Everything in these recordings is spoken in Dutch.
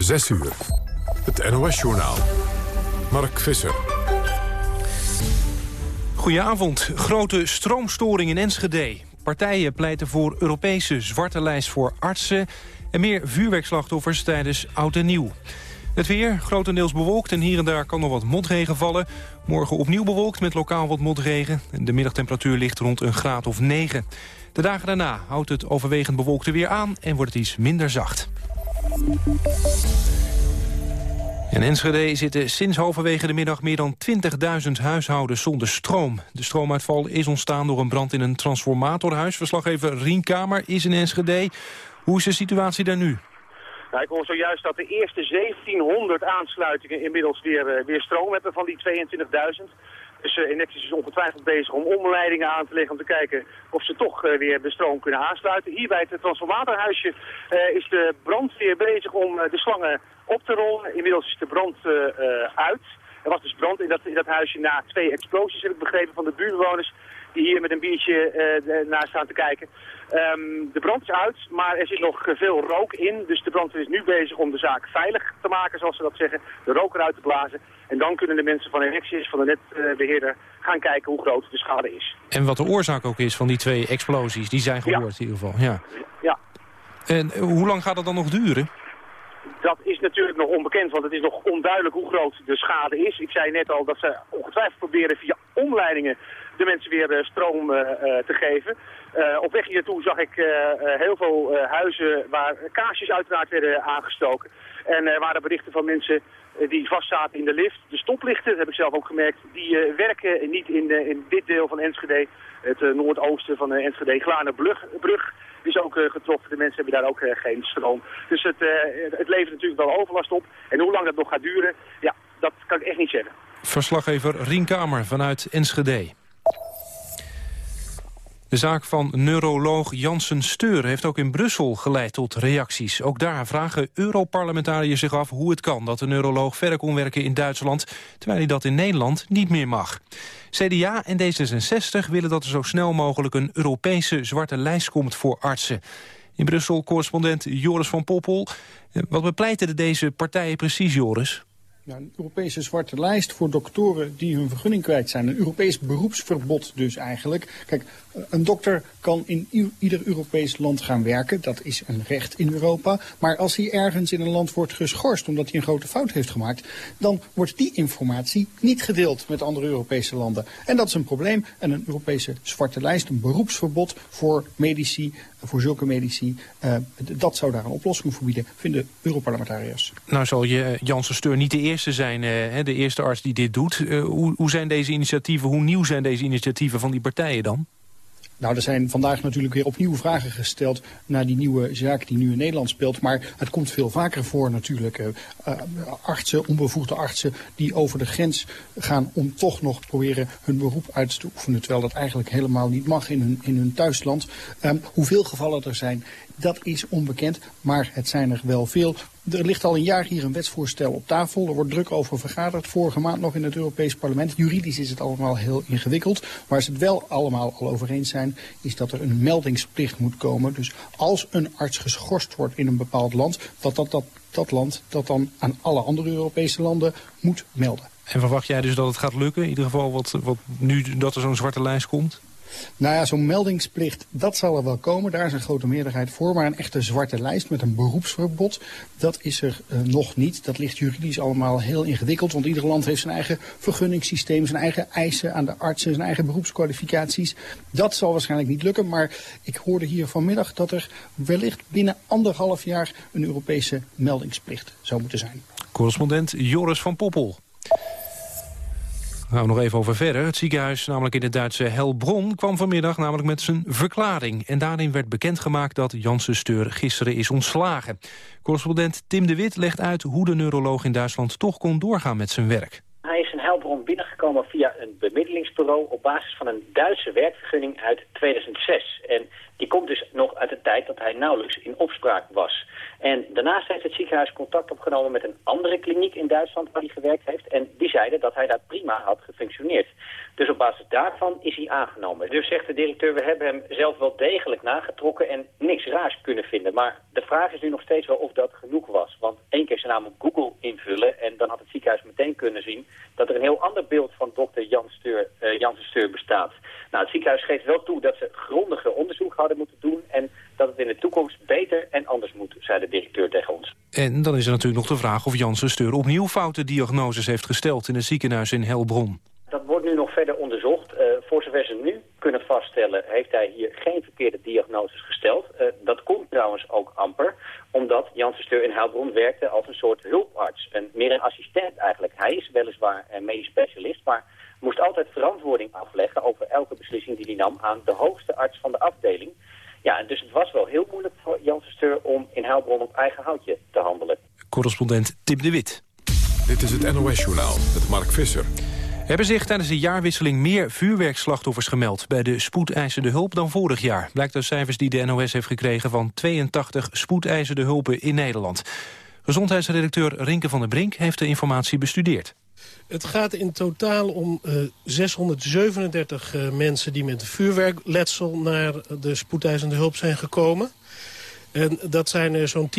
6 uur. Het NOS-journaal. Mark Visser. Goedenavond. Grote stroomstoring in Enschede. Partijen pleiten voor Europese zwarte lijst voor artsen... en meer vuurwerkslachtoffers tijdens Oud en Nieuw. Het weer, grotendeels bewolkt en hier en daar kan nog wat motregen vallen. Morgen opnieuw bewolkt met lokaal wat motregen. De middagtemperatuur ligt rond een graad of 9. De dagen daarna houdt het overwegend bewolkte weer aan en wordt het iets minder zacht. In Enschede zitten sinds halverwege de middag meer dan 20.000 huishoudens zonder stroom. De stroomuitval is ontstaan door een brand in een transformatorhuis. Verslaggever Rien Kamer is in Enschede. Hoe is de situatie daar nu? Nou, ik hoor zojuist dat de eerste 1700 aansluitingen inmiddels weer, uh, weer stroom hebben van die 22.000. Dus uh, Enexis is ongetwijfeld bezig om omleidingen aan te leggen om te kijken of ze toch uh, weer de stroom kunnen aansluiten. Hier bij het transformatorhuisje uh, is de brandweer bezig om de slangen op te rollen. Inmiddels is de brand uit. Er was dus brand in dat, in dat huisje na twee explosies, heb ik begrepen, van de buurtbewoners die hier met een biertje uh, naar staan te kijken. Um, de brand is uit, maar er zit nog veel rook in. Dus de brandweer is nu bezig om de zaak veilig te maken, zoals ze dat zeggen. De rook eruit te blazen. En dan kunnen de mensen van Enexius, van de netbeheerder, gaan kijken hoe groot de schade is. En wat de oorzaak ook is van die twee explosies, die zijn gehoord ja. in ieder geval. Ja. ja. En hoe lang gaat het dan nog duren? Dat is natuurlijk nog onbekend, want het is nog onduidelijk hoe groot de schade is. Ik zei net al dat ze ongetwijfeld proberen via omleidingen de mensen weer stroom uh, te geven. Op weg hier zag ik heel veel huizen waar kaarsjes uiteraard werden aangestoken. En er waren berichten van mensen die vastzaten in de lift. De stoplichten, heb ik zelf ook gemerkt, die werken niet in, in dit deel van Enschede. Het noordoosten van Enschede, Glaarnerbrug is ook getroffen. De mensen hebben daar ook geen stroom. Dus het, het levert natuurlijk wel overlast op. En hoe lang dat nog gaat duren, ja, dat kan ik echt niet zeggen. Verslaggever Rien Kamer vanuit Enschede. De zaak van neuroloog Janssen Steur heeft ook in Brussel geleid tot reacties. Ook daar vragen Europarlementariërs zich af hoe het kan dat de neuroloog verder kon werken in Duitsland, terwijl hij dat in Nederland niet meer mag. CDA en D66 willen dat er zo snel mogelijk een Europese zwarte lijst komt voor artsen. In Brussel correspondent Joris van Poppel. Wat bepleiten deze partijen precies, Joris? Ja, een Europese zwarte lijst voor doktoren die hun vergunning kwijt zijn. Een Europees beroepsverbod dus eigenlijk. Kijk, een dokter kan in ieder Europees land gaan werken. Dat is een recht in Europa. Maar als hij ergens in een land wordt geschorst omdat hij een grote fout heeft gemaakt... dan wordt die informatie niet gedeeld met andere Europese landen. En dat is een probleem. En een Europese zwarte lijst, een beroepsverbod voor medici, voor zulke medici... Uh, dat zou daar een oplossing voor bieden, vinden Europarlementariërs. Nou zal je Janssen Steur niet de eerste zijn, uh, de eerste arts die dit doet. Hoe, hoe zijn deze initiatieven, hoe nieuw zijn deze initiatieven van die partijen dan? Nou, er zijn vandaag natuurlijk weer opnieuw vragen gesteld naar die nieuwe zaak die nu in Nederland speelt. Maar het komt veel vaker voor natuurlijk. Uh, artsen, onbevoegde artsen die over de grens gaan om toch nog proberen hun beroep uit te oefenen. Terwijl dat eigenlijk helemaal niet mag in hun, in hun thuisland. Um, hoeveel gevallen er zijn, dat is onbekend, maar het zijn er wel veel. Er ligt al een jaar hier een wetsvoorstel op tafel. Er wordt druk over vergaderd. Vorige maand nog in het Europees Parlement. Juridisch is het allemaal heel ingewikkeld. Waar ze het wel allemaal al over eens zijn, is dat er een meldingsplicht moet komen. Dus als een arts geschorst wordt in een bepaald land, dat dat, dat, dat land dat dan aan alle andere Europese landen moet melden. En verwacht jij dus dat het gaat lukken? In ieder geval wat, wat nu dat er zo'n zwarte lijst komt? Nou ja, zo'n meldingsplicht, dat zal er wel komen. Daar is een grote meerderheid voor. Maar een echte zwarte lijst met een beroepsverbod, dat is er uh, nog niet. Dat ligt juridisch allemaal heel ingewikkeld. Want ieder land heeft zijn eigen vergunningssysteem, zijn eigen eisen aan de artsen, zijn eigen beroepskwalificaties. Dat zal waarschijnlijk niet lukken. Maar ik hoorde hier vanmiddag dat er wellicht binnen anderhalf jaar een Europese meldingsplicht zou moeten zijn. Correspondent Joris van Poppel. Nou, nog even over verder. Het ziekenhuis, namelijk in het Duitse Helbron, kwam vanmiddag namelijk met zijn verklaring. En daarin werd bekendgemaakt dat Janssen Steur gisteren is ontslagen. Correspondent Tim de Wit legt uit hoe de neuroloog in Duitsland toch kon doorgaan met zijn werk. Hij is in Helbron binnengekomen via een bemiddelingsbureau op basis van een Duitse werkvergunning uit 2006. En die komt dus nog uit de tijd dat hij nauwelijks in opspraak was. En daarnaast heeft het ziekenhuis contact opgenomen met een andere kliniek in Duitsland waar hij gewerkt heeft. En die zeiden dat hij daar prima had gefunctioneerd. Dus op basis daarvan is hij aangenomen. Dus zegt de directeur, we hebben hem zelf wel degelijk nagetrokken en niks raars kunnen vinden. Maar de vraag is nu nog steeds wel of dat genoeg was. Want één keer zijn naam op Google invullen en dan had het ziekenhuis meteen kunnen zien dat er een heel ander beeld van dokter Jan Steur, uh, Janssen Steur bestaat. Nou, het ziekenhuis geeft wel toe dat ze grondige onderzoek hadden moeten doen en dat het in de toekomst beter en anders moet, zei de directeur tegen ons. En dan is er natuurlijk nog de vraag of Janssen Steur opnieuw foute diagnoses heeft gesteld in het ziekenhuis in Helbron. Nog verder onderzocht. Uh, voor zover ze nu kunnen vaststellen, heeft hij hier geen verkeerde diagnoses gesteld. Uh, dat komt trouwens ook amper, omdat Janssen Steur in Heilbron werkte als een soort hulparts. Een, meer een assistent eigenlijk. Hij is weliswaar een medisch specialist, maar moest altijd verantwoording afleggen over elke beslissing die hij nam aan de hoogste arts van de afdeling. Ja, dus het was wel heel moeilijk voor Janssen Steur om in Heilbron op eigen houtje te handelen. Correspondent Tim de Wit. Dit is het NOS-journaal met Mark Visser hebben zich tijdens de jaarwisseling meer vuurwerkslachtoffers gemeld... bij de spoedeisende hulp dan vorig jaar. Blijkt uit cijfers die de NOS heeft gekregen van 82 spoedeisende hulpen in Nederland. Gezondheidsredacteur Rinke van der Brink heeft de informatie bestudeerd. Het gaat in totaal om uh, 637 uh, mensen die met vuurwerkletsel naar de spoedeisende hulp zijn gekomen. En dat zijn zo'n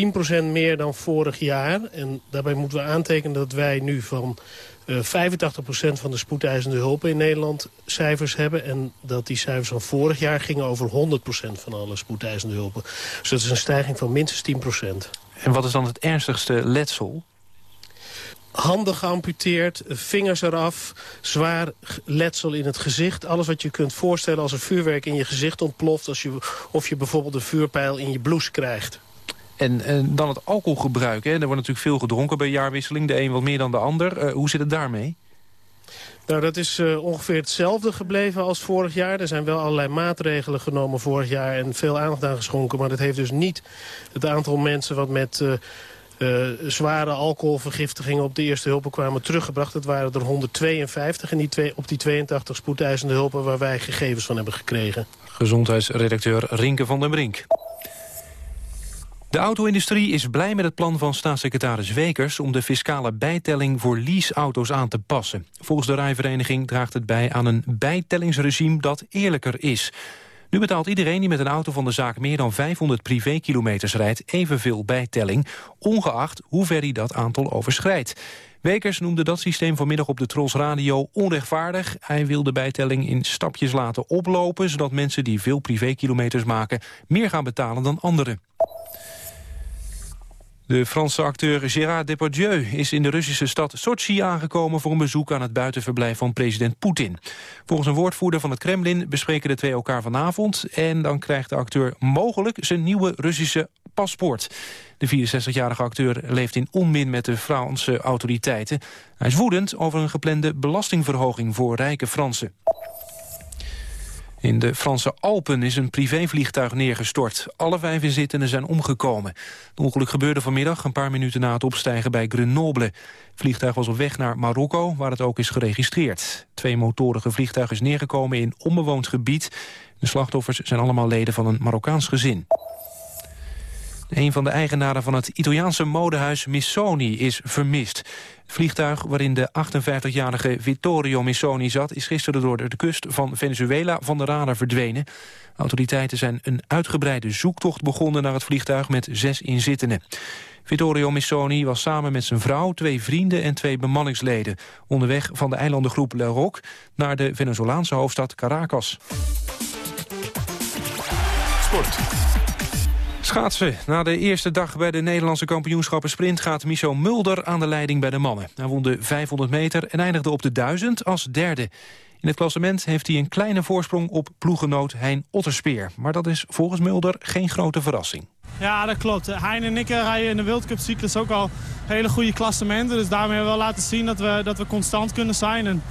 10% meer dan vorig jaar. En daarbij moeten we aantekenen dat wij nu van uh, eh, 85% van de spoedeisende hulpen in Nederland cijfers hebben. En dat die cijfers van vorig jaar gingen over 100% van alle spoedeisende hulpen. Dus dat is een stijging van minstens 10%. En wat is dan het ernstigste letsel? handen geamputeerd, vingers eraf, zwaar letsel in het gezicht. Alles wat je kunt voorstellen als er vuurwerk in je gezicht ontploft... Als je, of je bijvoorbeeld een vuurpijl in je blouse krijgt. En, en dan het alcoholgebruik. Hè? Er wordt natuurlijk veel gedronken bij jaarwisseling. De een wat meer dan de ander. Uh, hoe zit het daarmee? Nou, dat is uh, ongeveer hetzelfde gebleven als vorig jaar. Er zijn wel allerlei maatregelen genomen vorig jaar en veel aandacht aan geschonken. Maar dat heeft dus niet het aantal mensen wat met... Uh, uh, zware alcoholvergiftigingen op de eerste hulpen kwamen teruggebracht. Dat waren er 152 en die twee, op die 82 spoedeisende hulpen waar wij gegevens van hebben gekregen. Gezondheidsredacteur Rinke van den Brink. De auto-industrie is blij met het plan van staatssecretaris Wekers... om de fiscale bijtelling voor leaseauto's aan te passen. Volgens de rijvereniging draagt het bij aan een bijtellingsregime dat eerlijker is. Nu betaalt iedereen die met een auto van de zaak meer dan 500 privékilometers rijdt evenveel bijtelling, ongeacht hoe ver hij dat aantal overschrijdt. Wekers noemde dat systeem vanmiddag op de Tros Radio onrechtvaardig. Hij wil de bijtelling in stapjes laten oplopen... zodat mensen die veel privékilometers maken meer gaan betalen dan anderen. De Franse acteur Gérard Depardieu is in de Russische stad Sochi aangekomen voor een bezoek aan het buitenverblijf van president Poetin. Volgens een woordvoerder van het Kremlin bespreken de twee elkaar vanavond en dan krijgt de acteur mogelijk zijn nieuwe Russische paspoort. De 64-jarige acteur leeft in onmin met de Franse autoriteiten. Hij is woedend over een geplande belastingverhoging voor rijke Fransen. In de Franse Alpen is een privévliegtuig neergestort. Alle vijf inzittenden zijn omgekomen. Het ongeluk gebeurde vanmiddag een paar minuten na het opstijgen bij Grenoble. Het vliegtuig was op weg naar Marokko, waar het ook is geregistreerd. Twee motorige vliegtuig is neergekomen in onbewoond gebied. De slachtoffers zijn allemaal leden van een Marokkaans gezin. Een van de eigenaren van het Italiaanse modehuis Missoni is vermist. Het vliegtuig waarin de 58-jarige Vittorio Missoni zat... is gisteren door de kust van Venezuela van de radar verdwenen. Autoriteiten zijn een uitgebreide zoektocht begonnen naar het vliegtuig... met zes inzittenden. Vittorio Missoni was samen met zijn vrouw, twee vrienden en twee bemanningsleden... onderweg van de eilandengroep Le Roc naar de Venezolaanse hoofdstad Caracas. Sport. Schaatsen. Na de eerste dag bij de Nederlandse kampioenschappen sprint... gaat Micho Mulder aan de leiding bij de mannen. Hij won de 500 meter en eindigde op de 1000 als derde. In het klassement heeft hij een kleine voorsprong op ploegenoot Hein Otterspeer. Maar dat is volgens Mulder geen grote verrassing. Ja, dat klopt. Hein en ik eh, rijden in de World Cup cyclus ook al hele goede klassementen. Dus daarmee hebben we wel laten zien dat we, dat we constant kunnen zijn. En,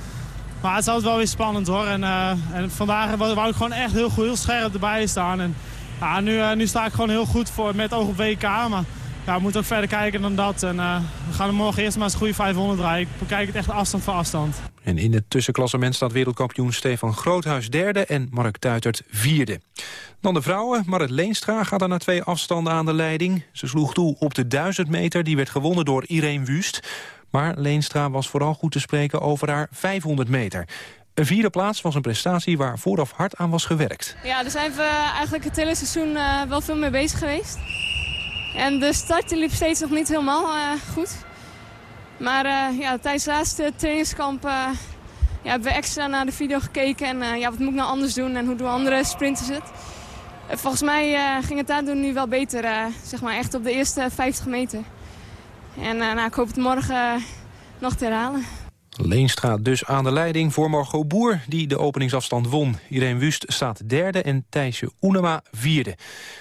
maar het is altijd wel weer spannend hoor. En, uh, en vandaag wou ik gewoon echt heel goed, heel scherp erbij staan. En, nu, uh, nu sta ik gewoon heel goed voor met oog op WK. Maar ja, we moeten ook verder kijken dan dat. En we gaan er morgen eerst maar eens een goede 500 rijden. Ik bekijk het echt afstand voor afstand. En in het tussenklassement staat wereldkampioen Stefan Groothuis derde en Mark Tuitert vierde. Dan de vrouwen. Marit Leenstra gaat er na twee afstanden aan de leiding. Ze sloeg toe op de 1000 meter. Die werd gewonnen door Irene Wust. Maar Leenstra was vooral goed te spreken over haar 500 meter. Een vierde plaats was een prestatie waar vooraf hard aan was gewerkt. Ja, daar zijn we eigenlijk het hele seizoen uh, wel veel mee bezig geweest. En de start liep steeds nog niet helemaal uh, goed. Maar uh, ja, tijdens de laatste trainingskamp ja, hebben we extra naar de video gekeken. En ja, wat moet ik nou anders doen en hoe doen andere sprinters het? volgens mij ging het daardoor nu wel beter. zeg maar echt op de eerste 50 meter. En nou, ik hoop het morgen nog te herhalen. Leenstra dus aan de leiding voor Margot Boer, die de openingsafstand won. Irene Wust staat derde en Thijsje Oenema vierde.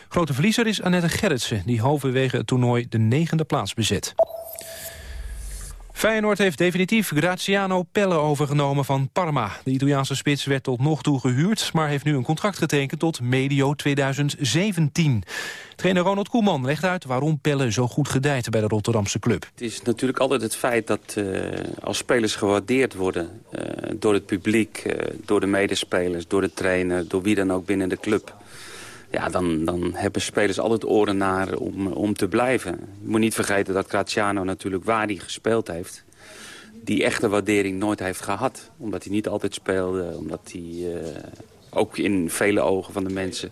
Grote verliezer is Annette Gerritsen, die halverwege het toernooi de negende plaats bezet. Feyenoord heeft definitief Graziano Pelle overgenomen van Parma. De Italiaanse spits werd tot nog toe gehuurd... maar heeft nu een contract getekend tot medio 2017. Trainer Ronald Koeman legt uit waarom Pelle zo goed gedijt bij de Rotterdamse club. Het is natuurlijk altijd het feit dat uh, als spelers gewaardeerd worden... Uh, door het publiek, uh, door de medespelers, door de trainer... door wie dan ook binnen de club ja, dan, dan hebben spelers altijd oren naar om, om te blijven. Je moet niet vergeten dat Graziano natuurlijk waar hij gespeeld heeft... die echte waardering nooit heeft gehad. Omdat hij niet altijd speelde, omdat hij... Uh, ook in vele ogen van de mensen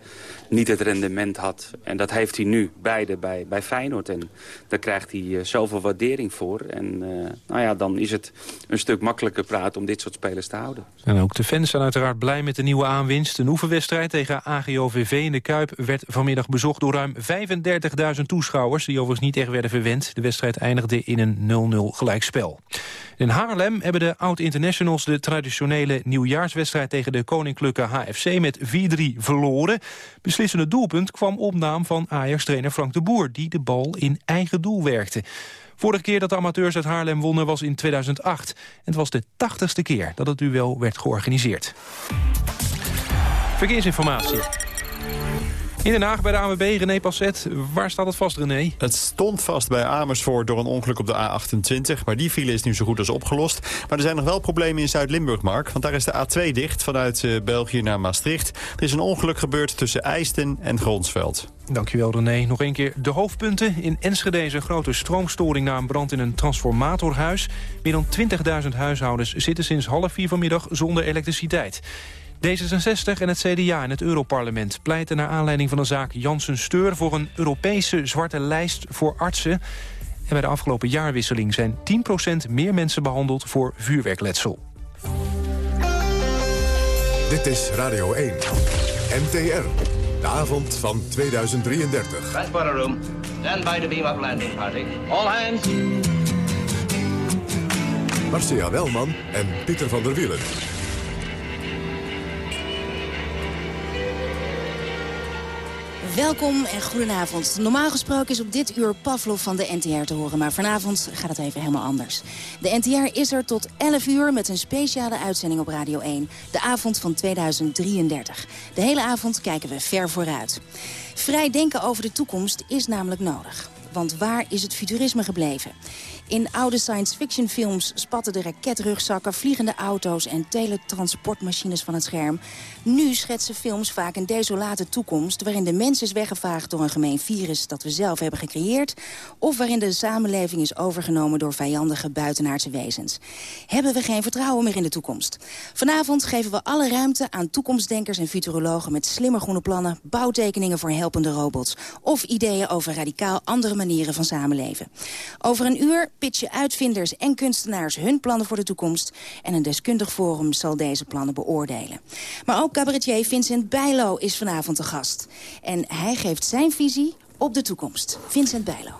niet het rendement had. En dat heeft hij nu beide bij, bij Feyenoord. En daar krijgt hij uh, zoveel waardering voor. En uh, nou ja, dan is het een stuk makkelijker praten om dit soort spelers te houden. En ook de fans zijn uiteraard blij met de nieuwe aanwinst. Een oefenwedstrijd tegen AGOVV in de Kuip werd vanmiddag bezocht door ruim 35.000 toeschouwers. Die overigens niet echt werden verwend. De wedstrijd eindigde in een 0-0 gelijkspel. In Haarlem hebben de oud-internationals de traditionele nieuwjaarswedstrijd tegen de koninklijke HFC met 4-3 verloren. Beslissende doelpunt kwam op naam van Ajax-trainer Frank de Boer, die de bal in eigen doel werkte. Vorige keer dat de amateurs uit Haarlem wonnen was in 2008. En het was de tachtigste keer dat het duel werd georganiseerd. Verkeersinformatie. In Den Haag bij de ANWB, René Passet. Waar staat het vast, René? Het stond vast bij Amersfoort door een ongeluk op de A28. Maar die file is nu zo goed als opgelost. Maar er zijn nog wel problemen in Zuid-Limburg, Mark. Want daar is de A2 dicht vanuit uh, België naar Maastricht. Er is een ongeluk gebeurd tussen Eisten en Gronsveld. Dankjewel René. Nog een keer de hoofdpunten. In Enschede is een grote stroomstoring na een brand in een transformatorhuis. Meer dan 20.000 huishoudens zitten sinds half vier vanmiddag zonder elektriciteit. D66 en het CDA in het Europarlement pleiten naar aanleiding van de zaak Janssen-Steur... voor een Europese zwarte lijst voor artsen. En bij de afgelopen jaarwisseling zijn 10% meer mensen behandeld voor vuurwerkletsel. Dit is Radio 1, NTR. De avond van 2033. Transporter room. Stand by to beam up landing party. All hands. Marcia Welman en Pieter van der Wielen. Welkom en goedenavond. Normaal gesproken is op dit uur Pavlov van de NTR te horen... maar vanavond gaat het even helemaal anders. De NTR is er tot 11 uur met een speciale uitzending op Radio 1. De avond van 2033. De hele avond kijken we ver vooruit. Vrij denken over de toekomst is namelijk nodig. Want waar is het futurisme gebleven? In oude science fiction films spatten de raketrugzakken, vliegende auto's en teletransportmachines van het scherm. Nu schetsen films vaak een desolate toekomst waarin de mens is weggevaagd door een gemeen virus dat we zelf hebben gecreëerd. Of waarin de samenleving is overgenomen door vijandige buitenaardse wezens. Hebben we geen vertrouwen meer in de toekomst? Vanavond geven we alle ruimte aan toekomstdenkers en futurologen met slimme groene plannen, bouwtekeningen voor helpende robots of ideeën over radicaal andere manieren van samenleven. Over een uur pitchen uitvinders en kunstenaars hun plannen voor de toekomst... en een deskundig forum zal deze plannen beoordelen. Maar ook cabaretier Vincent Bijlo is vanavond de gast. En hij geeft zijn visie op de toekomst. Vincent Bijlo.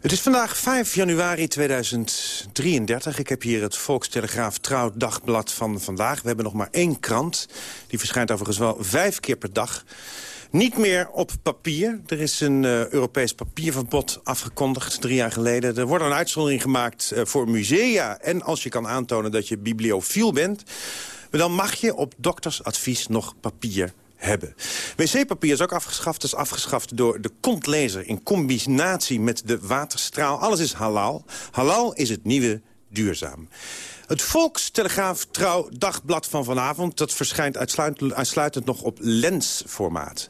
Het is vandaag 5 januari 2033. Ik heb hier het Volkstelegraaf Trouw Dagblad van vandaag. We hebben nog maar één krant. Die verschijnt overigens wel vijf keer per dag. Niet meer op papier. Er is een uh, Europees papierverbod afgekondigd drie jaar geleden. Er wordt een uitzondering gemaakt uh, voor musea. En als je kan aantonen dat je bibliofiel bent... dan mag je op doktersadvies nog papier hebben. Wc-papier is ook afgeschaft. Dat is afgeschaft door de kontlezer in combinatie met de waterstraal. Alles is halal. Halal is het nieuwe duurzaam. Het Volkstelegraaf Trouw Dagblad van vanavond... dat verschijnt uitsluitend, uitsluitend nog op lensformaat.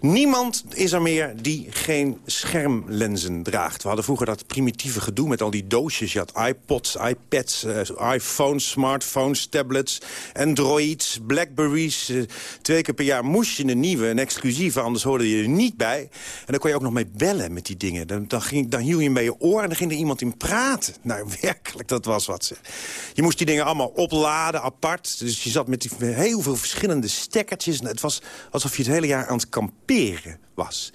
Niemand is er meer die geen schermlenzen draagt. We hadden vroeger dat primitieve gedoe met al die doosjes. Je had iPods, iPads, uh, iPhones, smartphones, tablets, Androids, Blackberries. Uh, twee keer per jaar moest je een nieuwe, een exclusieve, anders hoorde je er niet bij. En dan kon je ook nog mee bellen met die dingen. Dan, dan, ging, dan hield je hem bij je oor en dan ging er iemand in praten. Nou, werkelijk, dat was wat ze. Je moest die dingen allemaal opladen, apart. Dus je zat met die, heel veel verschillende stekkertjes. Het was alsof je het hele jaar aan het kamperen was.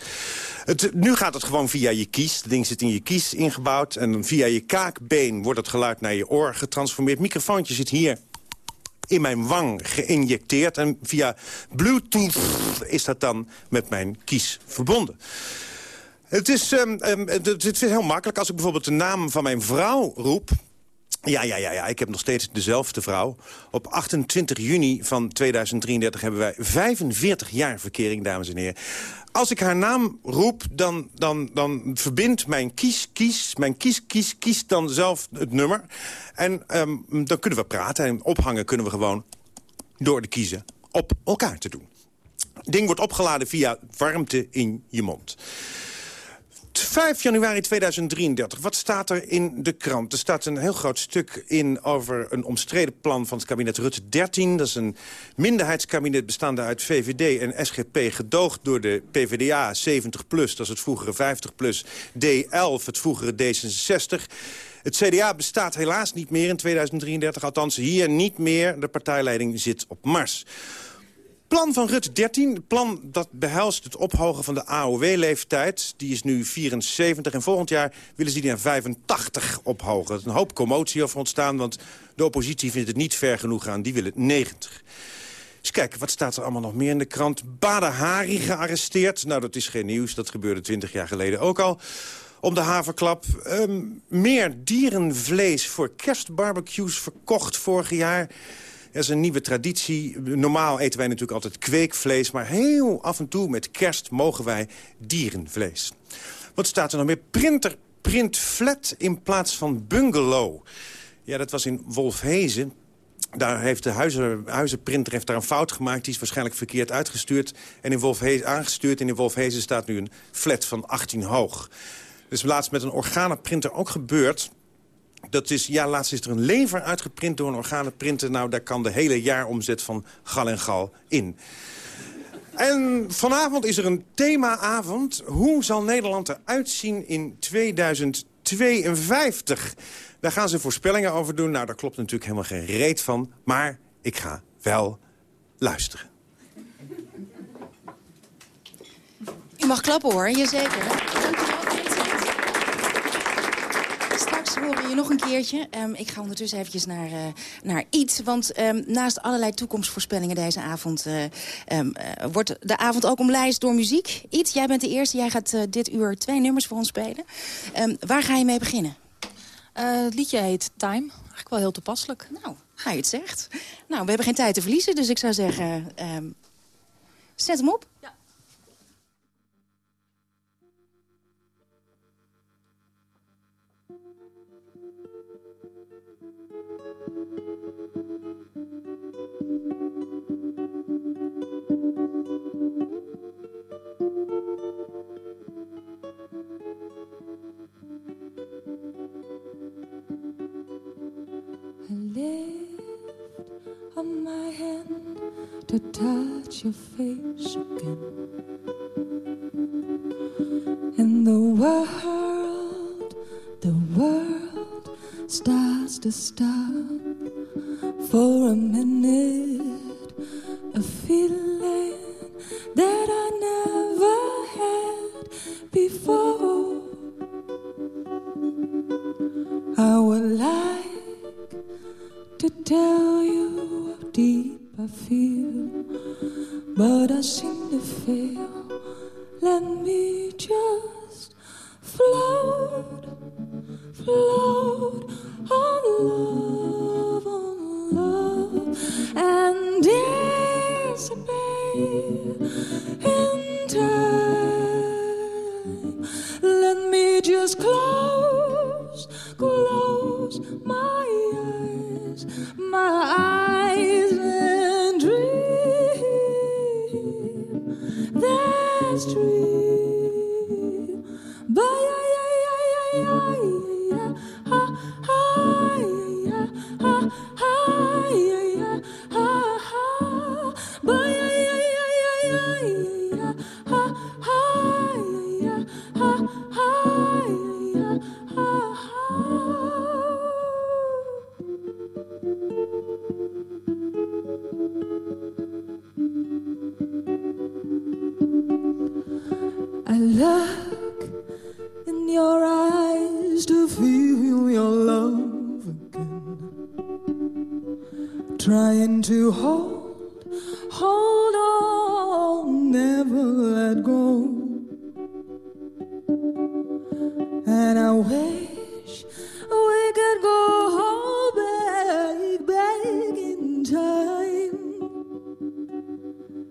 Het, nu gaat het gewoon via je kies. Het ding zit in je kies ingebouwd. En dan via je kaakbeen wordt het geluid naar je oor getransformeerd. Het microfoontje zit hier in mijn wang geïnjecteerd. En via Bluetooth is dat dan met mijn kies verbonden. Het is, um, um, het is heel makkelijk. Als ik bijvoorbeeld de naam van mijn vrouw roep... Ja, ja, ja, ja, ik heb nog steeds dezelfde vrouw. Op 28 juni van 2033 hebben wij 45 jaar verkering, dames en heren. Als ik haar naam roep, dan, dan, dan verbindt mijn kies, kies, mijn kies, kies, kies dan zelf het nummer. En um, dan kunnen we praten en ophangen kunnen we gewoon door de kiezen op elkaar te doen. Het ding wordt opgeladen via warmte in je mond. 5 januari 2033. Wat staat er in de krant? Er staat een heel groot stuk in over een omstreden plan van het kabinet Rutte 13. Dat is een minderheidskabinet bestaande uit VVD en SGP... gedoogd door de PvdA 70 plus, dat is het vroegere 50 plus... D11, het vroegere D66... Het CDA bestaat helaas niet meer in 2033, althans hier niet meer. De partijleiding zit op Mars plan van Rutte 13, het plan dat behelst het ophogen van de AOW-leeftijd. Die is nu 74 en volgend jaar willen ze die naar 85 ophogen. Er is een hoop commotie over ontstaan, want de oppositie vindt het niet ver genoeg gaan. Die willen 90. Eens kijken, wat staat er allemaal nog meer in de krant? Bader Hari gearresteerd. Nou, dat is geen nieuws, dat gebeurde 20 jaar geleden ook al om de haverklap. Um, meer dierenvlees voor kerstbarbecues verkocht vorig jaar. Dat is een nieuwe traditie. Normaal eten wij natuurlijk altijd kweekvlees... maar heel af en toe met kerst mogen wij dierenvlees. Wat staat er nog meer? Printer print flat in plaats van bungalow. Ja, dat was in Wolfhezen. Daar heeft de huizen, huizenprinter heeft daar een fout gemaakt. Die is waarschijnlijk verkeerd uitgestuurd en in Wolfhezen, aangestuurd. En in Wolfhezen staat nu een flat van 18 hoog. Dus laatst met een organenprinter ook gebeurd. Dat is, ja, laatst is er een lever uitgeprint door een organenprinter. Nou, daar kan de hele jaaromzet van gal en gal in. En vanavond is er een themaavond. Hoe zal Nederland eruit zien in 2052? Daar gaan ze voorspellingen over doen. Nou, daar klopt natuurlijk helemaal geen reet van. Maar ik ga wel luisteren. U mag klappen hoor, jazeker. Je nog een keertje. Um, ik ga ondertussen eventjes naar, uh, naar iets. Want um, naast allerlei toekomstvoorspellingen deze avond... Uh, um, uh, wordt de avond ook omlijst door muziek. Iets, jij bent de eerste. Jij gaat dit uur twee nummers voor ons spelen. waar ga je mee beginnen? het liedje heet Time. Eigenlijk wel heel toepasselijk. Nou, ga je het zegt. Nou, we hebben geen tijd te verliezen. Dus ik zou zeggen, zet hem op. Ja. To touch your face again. And the world, the world starts to stop for a minute. A feeling that I never had before. Let me just float, float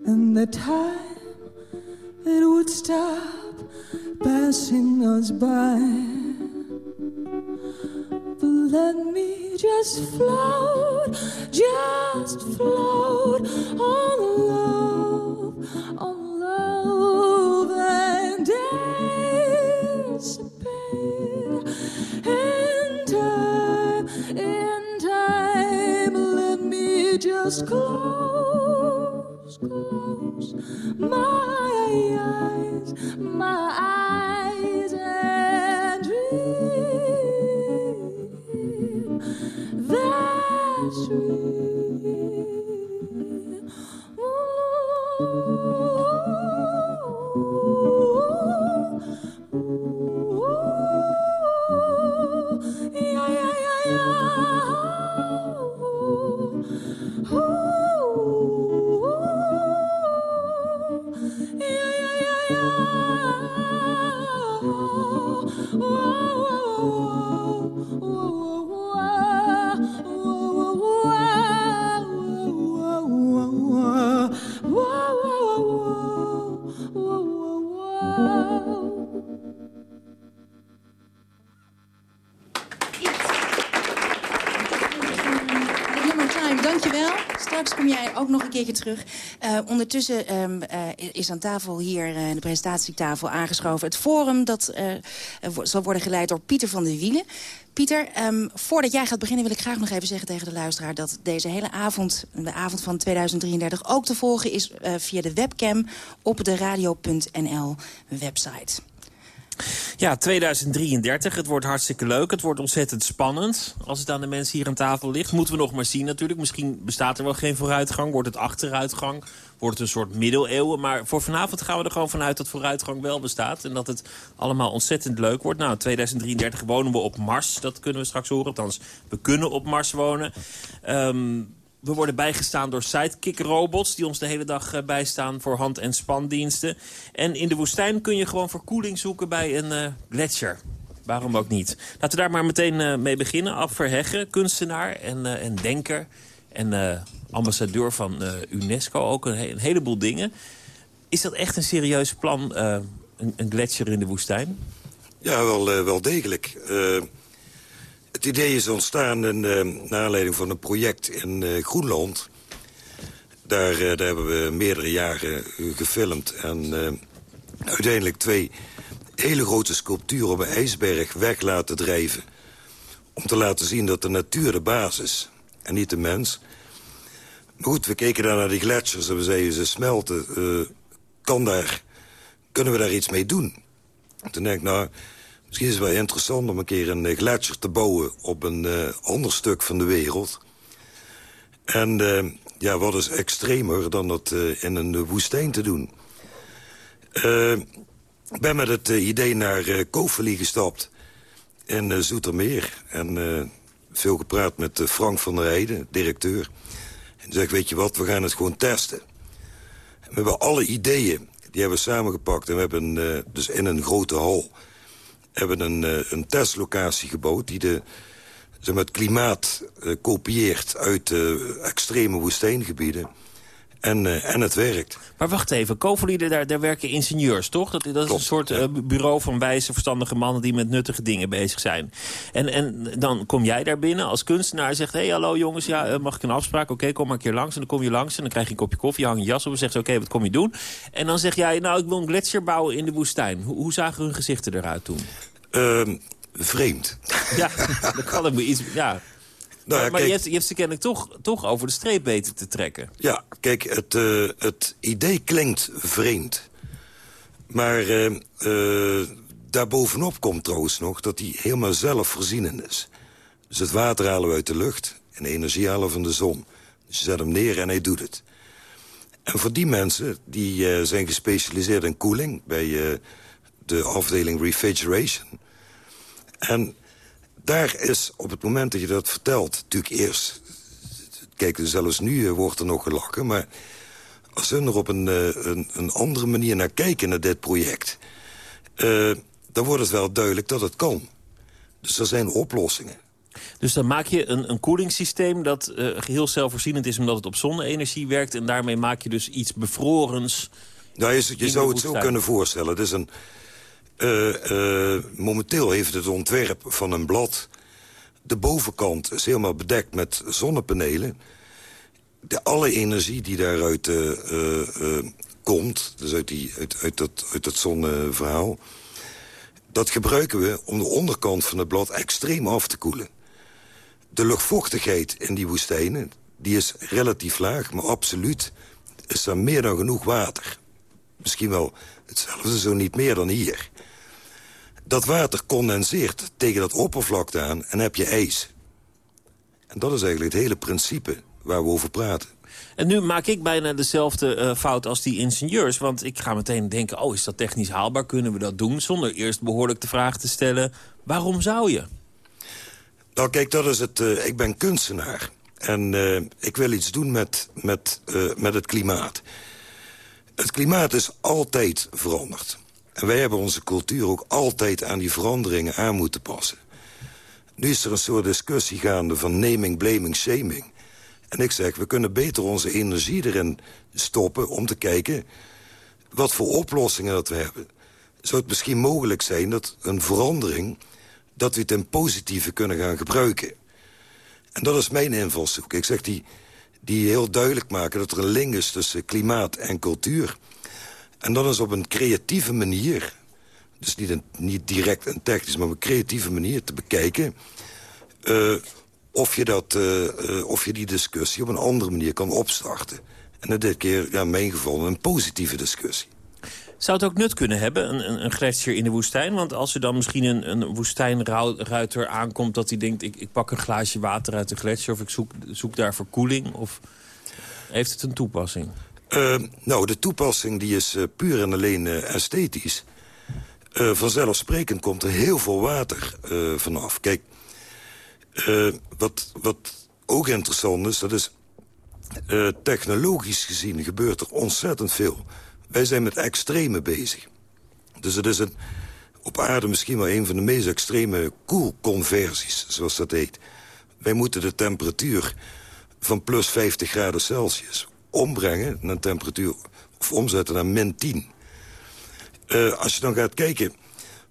And the time it would stop passing us by. But let me just float, just float on love, on love and disappear in time, in time. Let me just close, close my eyes, my eyes ondertussen ehm, eh, is aan tafel hier, eh, de presentatietafel, aangeschoven... het forum dat eh, zal worden geleid door Pieter van der Wielen. Pieter, ehm, voordat jij gaat beginnen wil ik graag nog even zeggen tegen de luisteraar... dat deze hele avond, de avond van 2033, ook te volgen is via de webcam... op de radio.nl website. Ja, 2033. Het wordt hartstikke leuk. Het wordt ontzettend spannend. Als het aan de mensen hier aan tafel ligt. Moeten we nog maar zien natuurlijk. Misschien bestaat er wel geen vooruitgang. Wordt het achteruitgang. Wordt het een soort middeleeuwen. Maar voor vanavond gaan we er gewoon vanuit dat vooruitgang wel bestaat. En dat het allemaal ontzettend leuk wordt. Nou, 2033 wonen we op Mars. Dat kunnen we straks horen. Althans, we kunnen op Mars wonen. Ehm, we worden bijgestaan door sidekick-robots... die ons de hele dag eh, bijstaan voor hand- en spandiensten. En in de woestijn kun je gewoon verkoeling zoeken bij een eh, gletsjer. Waarom ook niet? Laten we daar maar meteen eh, mee beginnen. Ab Verheggen, kunstenaar en, en denker. En ambassadeur van UNESCO ook. Een, he- een heleboel dingen. Is dat echt een serieus plan, een, een gletsjer in de woestijn? Ja, wel, wel degelijk. Het idee is ontstaan in, eh, naar van een project in eh, Groenland. Daar, eh, daar hebben we meerdere jaren gefilmd. En uiteindelijk twee hele grote sculpturen op een ijsberg weg laten drijven. Om te laten zien dat de natuur de basis en niet de mens. Maar goed, we keken daar naar die gletsjers en we zeiden ze smelten. kan daar, kunnen we daar iets mee doen? Toen denk ik, nou, misschien is het wel interessant om een keer een eh, gletsjer te bouwen op een eh, ander stuk van de wereld. En eh, ja, wat is extremer dan dat in een woestijn te doen? Ik ben met het idee naar Kofeli gestapt in Zoetermeer. En veel gepraat met Frank van der Heijden, directeur. En zeg, weet je wat, we gaan het gewoon testen. En we hebben alle ideeën, die hebben we samengepakt. En we hebben dus in een grote hal hebben een, eh, een testlocatie gebouwd... die de, zeg maar, het klimaat eh, kopieert uit de extreme woestijngebieden. En, eh, en het werkt. Maar wacht even, Koverlieden, daar, daar werken ingenieurs, toch? Dat, dat is een soort eh, bureau van wijze, verstandige mannen... die met nuttige dingen bezig zijn. En, en dan kom jij daar binnen als kunstenaar en zegt... hé, hey, hallo jongens, ja, eh, mag ik een afspraak? Oké, kom maar een keer langs. En dan kom je langs en dan krijg je een kopje koffie, hang je jas op... en zegt ze, oké, wat kom je doen? En dan zeg jij, nou, ik wil een gletsjer bouwen in de woestijn. Hoe, hoe zagen hun gezichten eruit toen? Ehm, vreemd. Ja, dat kan ik me iets... Ja. Nou maar je, hebt, je hebt ze kennelijk toch, toch over de streep weten te trekken. Ja, kijk, het, eh, het idee klinkt vreemd. Maar eh, daarbovenop komt trouwens nog dat hij helemaal zelfvoorzienend is. Dus het water halen we uit de lucht en de energie halen we van de zon. Dus je zet hem neer en hij doet het. En voor die mensen, die zijn gespecialiseerd in koeling... bij de afdeling refrigeration. En daar is op het moment dat je dat vertelt... natuurlijk eerst... Kijk, zelfs nu eh, wordt er nog gelachen, maar... als ze er op een, eh, een, een andere manier naar kijken naar dit project... eh, dan wordt het wel duidelijk dat het kan. Dus er zijn oplossingen. Dus dan maak je een, een koelingssysteem dat eh, geheel zelfvoorzienend is... omdat het op zonne-energie werkt. En daarmee maak je dus iets bevrorens. Nou, je, je zou het zo kunnen voorstellen. Het is een, eh, eh, momenteel heeft het ontwerp van een blad... de bovenkant is helemaal bedekt met zonnepanelen. De, alle energie die daaruit eh, komt, dus uit, die, uit, dat, uit dat zonneverhaal... dat gebruiken we om de onderkant van het blad extreem af te koelen. De luchtvochtigheid in die woestijnen die is relatief laag, maar absoluut is er meer dan genoeg water. Misschien wel hetzelfde, zo niet meer dan hier. Dat water condenseert tegen dat oppervlakte aan en heb je ijs. En dat is eigenlijk het hele principe waar we over praten. En nu maak ik bijna dezelfde eh, fout als die ingenieurs. Want ik ga meteen denken, oh, is dat technisch haalbaar? Kunnen we dat doen? Zonder eerst behoorlijk de vraag te stellen, waarom zou je? Nou, kijk, dat is het. eh, ik ben kunstenaar. En eh, ik wil iets doen met, met, met het klimaat. Het klimaat is altijd veranderd. En wij hebben onze cultuur ook altijd aan die veranderingen aan moeten passen. Nu is er een soort discussie gaande van naming, blaming, shaming. En ik zeg, we kunnen beter onze energie erin stoppen om te kijken... wat voor oplossingen dat we hebben. Zou het misschien mogelijk zijn dat een verandering... dat we in positieve kunnen gaan gebruiken. En dat is mijn invalshoek. Ik zeg die, die heel duidelijk maken dat er een link is tussen klimaat en cultuur. En dat is op een creatieve manier... dus niet, niet direct en technisch, maar op een creatieve manier te bekijken... eh, of, je dat, eh, eh, of je die discussie op een andere manier kan opstarten. En in dit keer, ja, in mijn geval, een positieve discussie. Zou het ook nut kunnen hebben, een, een, een gletsjer in de woestijn? Want als er dan misschien een, een woestijnruiter aankomt... dat hij denkt, ik, ik pak een glaasje water uit de gletsjer... of ik zoek, zoek daar verkoeling, of heeft het een toepassing? Eh, nou, de toepassing die is eh, puur en alleen eh, esthetisch. Eh, vanzelfsprekend komt er heel veel water vanaf. Kijk, wat, wat ook interessant is, dat is... technologisch gezien gebeurt er ontzettend veel. Wij zijn met extreme bezig. Dus het is een, op aarde misschien wel een van de meest extreme koelconversies, zoals dat heet. Wij moeten de temperatuur van plus 50 graden Celsius ombrengen naar temperatuur... of omzetten naar min 10. Eh, als je dan gaat kijken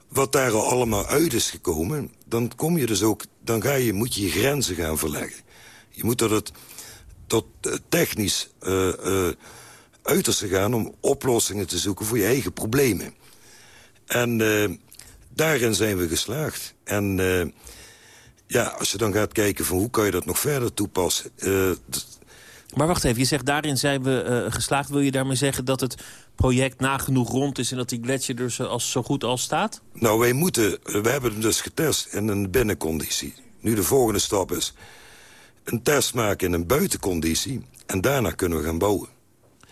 wat daar al allemaal uit is gekomen... dan kom je dus ook, dan ga je, moet je je grenzen gaan verleggen. Je moet tot het tot eh, technisch eh, uiterste gaan... om oplossingen te zoeken voor je eigen problemen. En daarin zijn we geslaagd. En ja, als je dan gaat kijken van hoe kan je dat nog verder toepassen... Maar wacht even, je zegt daarin zijn we eh, geslaagd. Wil je daarmee zeggen dat het project nagenoeg rond is... en dat die gletsjer er zo, als, zo goed als staat? Nou, wij moeten, we hebben hem dus getest in een binnenconditie. Nu de volgende stap is een test maken in een buitenconditie... en daarna kunnen we gaan bouwen.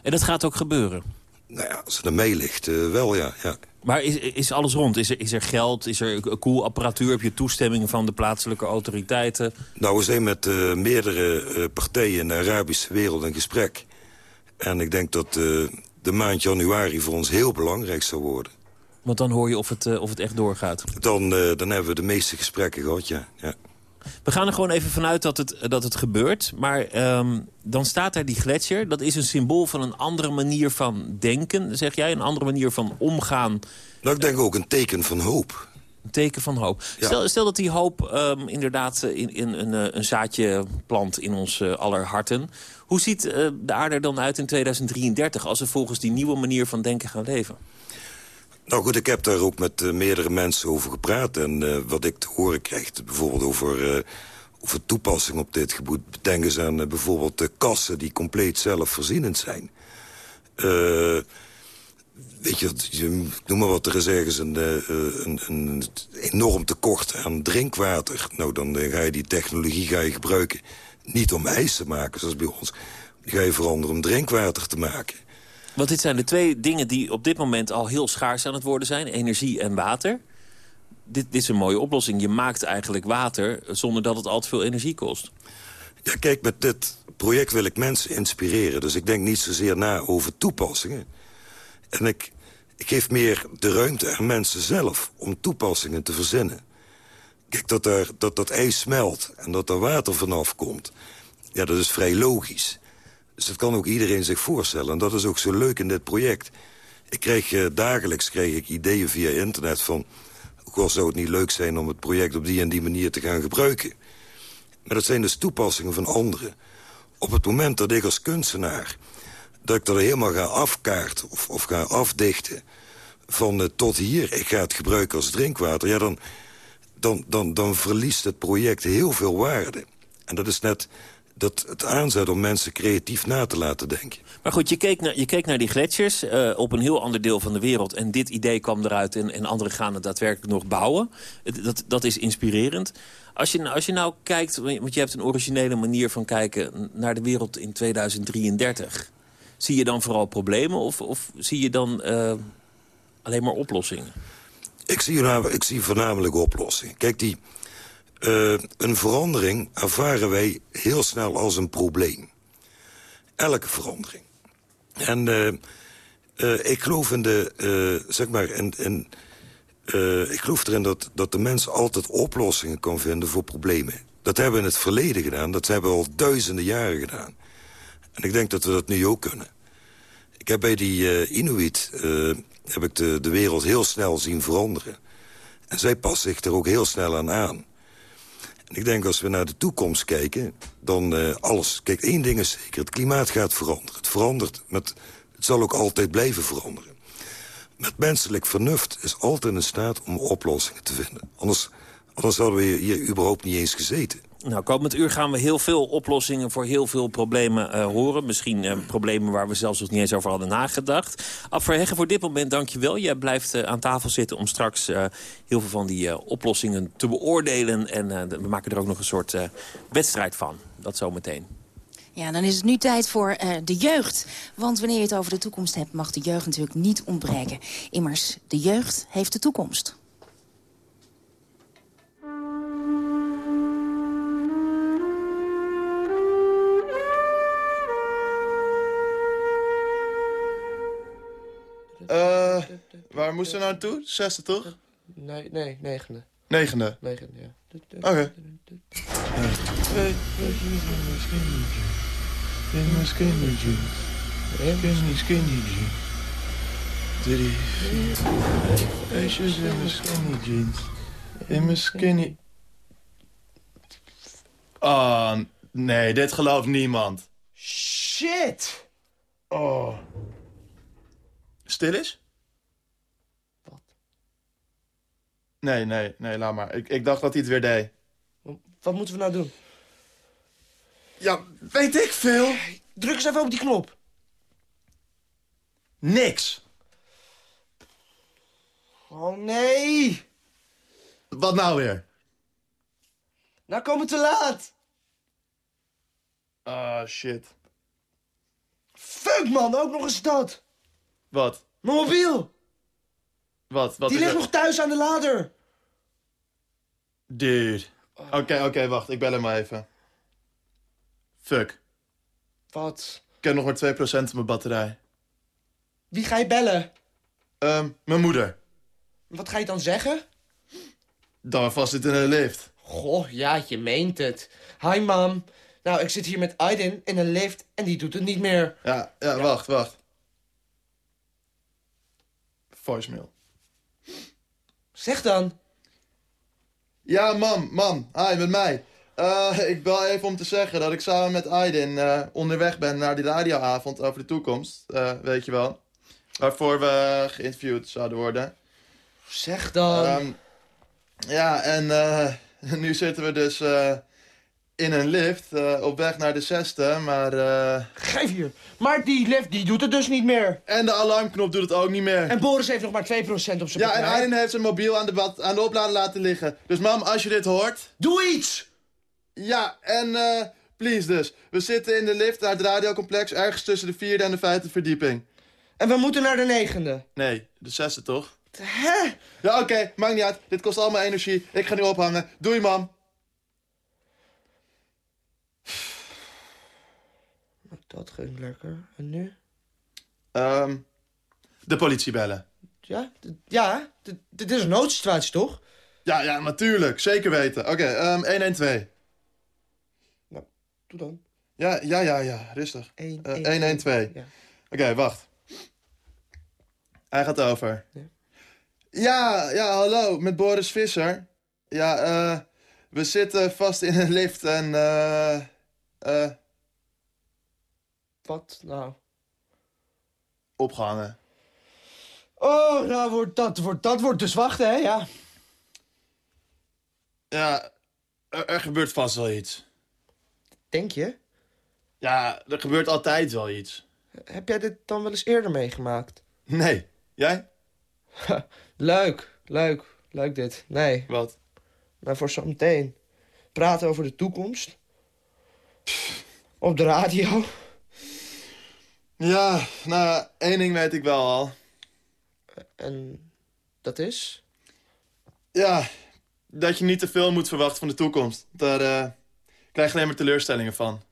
En dat gaat ook gebeuren? Nou ja, als het er mee ligt, eh, wel ja. ja. Maar is, is alles rond? Is er, is er geld? Is er koelapparatuur? Heb je toestemming van de plaatselijke autoriteiten? Nou, we zijn met eh, meerdere eh, partijen in de Arabische wereld in gesprek. En ik denk dat eh, de maand januari voor ons heel belangrijk zal worden. Want dan hoor je of het, of het echt doorgaat. Dan, dan hebben we de meeste gesprekken gehad, ja. ja. We gaan er gewoon even vanuit dat het, dat het gebeurt. Maar ehm, dan staat daar die gletsjer. Dat is een symbool van een andere manier van denken, zeg jij. Een andere manier van omgaan. Nou, ik denk ook een teken van hoop. Een teken van hoop. Ja. Stel, stel dat die hoop ehm, inderdaad eh, in, in een, eh, een zaadje plant in ons eh, aller harten. Hoe ziet de aarde er dan uit in 2033... als we volgens die nieuwe manier van denken gaan leven? Nou goed, ik heb daar ook met uh, meerdere mensen over gepraat. En uh, wat ik te horen krijg, bijvoorbeeld over, uh, over toepassing op dit gebied... denken ze aan bijvoorbeeld de kassen die compleet zelfvoorzienend zijn. weet je, noem maar wat er is ergens een, een, een, enorm tekort aan drinkwater. Nou, dan ga je die technologie ga je gebruiken. Niet om ijs te maken, zoals bij ons. Die ga je veranderen om drinkwater te maken. Want dit zijn de twee dingen die op dit moment al heel schaars aan het worden zijn. Energie en water. Dit, dit is een mooie oplossing. Je maakt eigenlijk water zonder dat het al te veel energie kost. Ja, kijk, met dit project wil ik mensen inspireren. Dus ik denk niet zozeer na over toepassingen. En ik, ik geef meer de ruimte aan mensen zelf om toepassingen te verzinnen. Kijk, dat, er, dat dat ijs smelt en dat er water vanaf komt... ja, dat is vrij logisch. Dus dat kan ook iedereen zich voorstellen. En dat is ook zo leuk in dit project. Ik kreeg, uh, dagelijks kreeg ik ideeën via internet van... al zou het niet leuk zijn om het project op die en die manier te gaan gebruiken. Maar dat zijn dus toepassingen van anderen. Op het moment dat ik als kunstenaar... dat ik dat helemaal ga afkaarten of, of ga afdichten... van uh, tot hier, ik ga het gebruiken als drinkwater... ja, dan, dan, dan, dan verliest het project heel veel waarde. En dat is net dat het aanzet om mensen creatief na te laten denken. Maar goed, je keek naar, je keek naar die gletsjers uh, op een heel ander deel van de wereld... en dit idee kwam eruit en, en anderen gaan het daadwerkelijk nog bouwen. Dat, dat is inspirerend. Als je, als je nou kijkt, want je hebt een originele manier van kijken... naar de wereld in 2033... zie je dan vooral problemen of, of zie je dan uh, alleen maar oplossingen? Ik zie, ik zie voornamelijk oplossingen. Kijk, die uh, een verandering ervaren wij heel snel als een probleem. Elke verandering. En uh, uh, ik geloof in de, zeg maar, in, in, ik geloof erin dat, dat de mens altijd oplossingen kan vinden voor problemen. Dat hebben we in het verleden gedaan, dat hebben we al duizenden jaren gedaan. En ik denk dat we dat nu ook kunnen. Ik heb bij die Inuit heb ik de, de wereld heel snel zien veranderen. En zij past zich er ook heel snel aan aan. En ik denk als we naar de toekomst kijken, dan uh, alles... Kijk, één ding is zeker, het klimaat gaat veranderen. Het verandert, met, het zal ook altijd blijven veranderen. Met menselijk vernuft is altijd in staat om oplossingen te vinden. Anders, anders hadden we hier überhaupt niet eens gezeten. Nou, komend uur gaan we heel veel oplossingen voor heel veel problemen uh, horen. Misschien uh, problemen waar we zelfs nog niet eens over hadden nagedacht. Verheggen, voor dit moment dank je wel. Jij blijft uh, aan tafel zitten om straks heel veel van die oplossingen te beoordelen. En we maken er ook nog een soort wedstrijd van. Dat zometeen. Ja, dan is het nu tijd voor de jeugd. Want wanneer je het over de toekomst hebt... mag de jeugd natuurlijk niet ontbreken. Immers, de jeugd heeft de toekomst. Uh, waar moesten we naartoe? Zesde, toch? Nee, nee, negende. Negende? Negende, ja. Oké. Okay. In mijn skinny jeans. Skinny, skinny jeans. Drie, vier, feestjes in mijn skinny jeans. In mijn skinny... Oh, nee, dit gelooft niemand. Shit! Oh. Stil is? Wat? Nee, nee, nee, laat maar. Ik, ik dacht dat hij het weer deed. Wat moeten we nou doen? Ja, weet ik veel. Druk eens even op die knop. Niks. Oh, nee. Wat nou weer? Nou komen we te laat. Ah, shit. Fuck, man. Ook nog eens dat. Wat? Mijn mobiel! Wat? wat Die ligt nog thuis aan de lader. Dude. Oké, oké, okay, wacht. Ik bel hem maar even. Fuck. Wat? Ik heb nog maar 2% van mijn batterij. Wie ga je bellen? Um, mijn moeder. Wat ga je dan zeggen? Dan vast zit in een lift. Goh, ja, je meent het. Hi, mam. Nou, ik zit hier met Aiden in een lift en die doet het niet meer. Ja, ja, ja. wacht, wacht voicemail. Zeg dan. Ja, mam, mam. Hi, met mij. Uh, ik bel even om te zeggen dat ik samen met Aiden uh, onderweg ben naar die radioavond over de toekomst. Uh, weet je wel. Waarvoor we geïnterviewd zouden worden. Zeg dan. Ehm, ja, en eh, nu zitten we dus eh, in een lift eh, op weg naar de zesde, maar... eh, Geef hier. Maar die lift die doet het dus niet meer. En de alarmknop doet het ook niet meer. En Boris heeft nog maar 2% op zijn Ja, en. Aiden heeft zijn mobiel aan de, bad- aan de oplader laten liggen. Dus mam, als je dit hoort... Doe iets! Ja, en eh, please dus. We zitten in de lift naar het radiocomplex ergens tussen de vierde en de vijfde verdieping. En we moeten naar de negende. Nee, de zesde toch? Hè? Ja, oké, maakt niet uit. Dit kost allemaal energie. Ik ga nu ophangen. Doei, mam. Dat ging lekker. En nu? Ehm, de politie bellen. Ja, ja, dit is een noodsituatie, toch? Ja, ja, natuurlijk. Zeker weten. Oké, ehm 112. Doe dan. Ja, ja, ja, ja. Rustig. Eén, Eh, één, 112. ja. Oké, wacht. Hij gaat over. Ja. ja, hallo, met Boris Visser. Ja, eh, we zitten vast in een lift en eh. eh Wat nou? opgehangen. Oh, nou wordt dat, wordt, dat wordt dus wachten, hè? Ja. Ja, er, er gebeurt vast wel iets. Denk je? Ja, er gebeurt altijd wel iets. Heb jij dit dan wel eens eerder meegemaakt? Nee. Jij? leuk, leuk, leuk dit. Nee. Wat? Maar voor zometeen. Praten over de toekomst. Op de radio. Ja, nou, één ding weet ik wel al. En dat is? Ja, dat je niet te veel moet verwachten van de toekomst. Daar eh, krijg je alleen maar teleurstellingen van.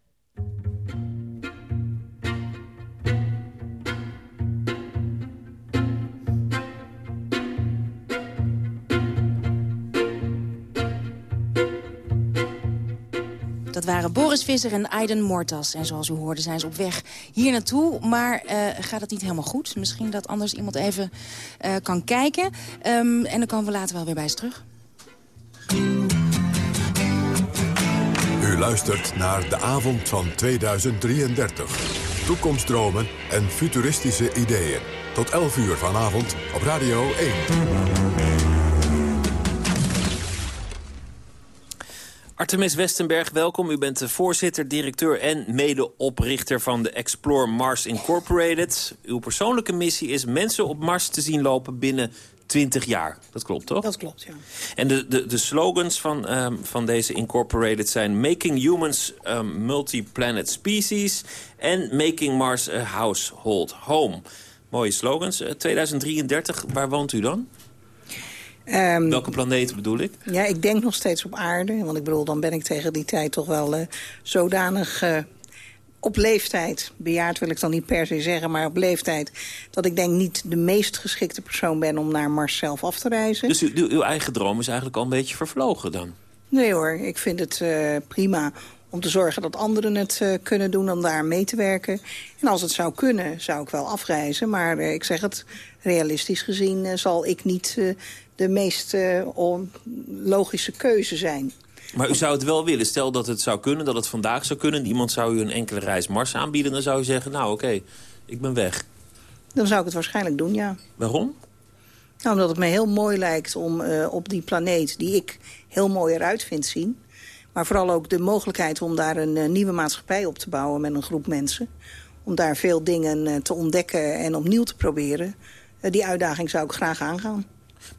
Dat waren Boris Visser en Aiden Mortas. En zoals u hoorde zijn ze op weg hier naartoe. Maar eh, gaat het niet helemaal goed? Misschien dat anders iemand even eh, kan kijken. Ehm, en dan komen we later wel weer bij ze terug. U luistert naar De Avond van 2033. Toekomstdromen en futuristische ideeën. Tot 11 uur vanavond op Radio 1. Artemis Westenberg, welkom. U bent de voorzitter, directeur en medeoprichter van de Explore Mars Incorporated. Uw persoonlijke missie is mensen op Mars te zien lopen binnen 20 jaar. Dat klopt, toch? Dat klopt, ja. En de, de, de slogans van, ehm, van deze Incorporated zijn... Making Humans a Multi-Planet Species... en Making Mars a Household Home. Mooie slogans. Eh, 2033, waar woont u dan? Ehm, Welke planeet bedoel ik? Ja, ik denk nog steeds op aarde. Want ik bedoel, dan ben ik tegen die tijd toch wel eh, zodanig eh, op leeftijd... bejaard wil ik dan niet per se zeggen, maar op leeftijd... dat ik denk niet de meest geschikte persoon ben om naar Mars zelf af te reizen. Dus u, uw, uw eigen droom is eigenlijk al een beetje vervlogen dan? Nee hoor, ik vind het eh, prima om te zorgen dat anderen het kunnen doen... om daar mee te werken. En als het zou kunnen, zou ik wel afreizen. Maar ik zeg het, realistisch gezien zal ik niet... de meest eh, logische keuze zijn. Maar u zou het wel willen. Stel dat het zou kunnen, dat het vandaag zou kunnen... en iemand zou u een enkele reis Mars aanbieden... dan zou u zeggen, nou oké, ik ben weg. Dan zou ik het waarschijnlijk doen, ja. Waarom? Nou, omdat het me heel mooi lijkt om eh, op die planeet... die ik heel mooi eruit vind zien... maar vooral ook de mogelijkheid om daar een eh, nieuwe maatschappij op te bouwen... met een groep mensen. Om daar veel dingen te ontdekken en opnieuw te proberen. Die uitdaging zou ik graag aangaan.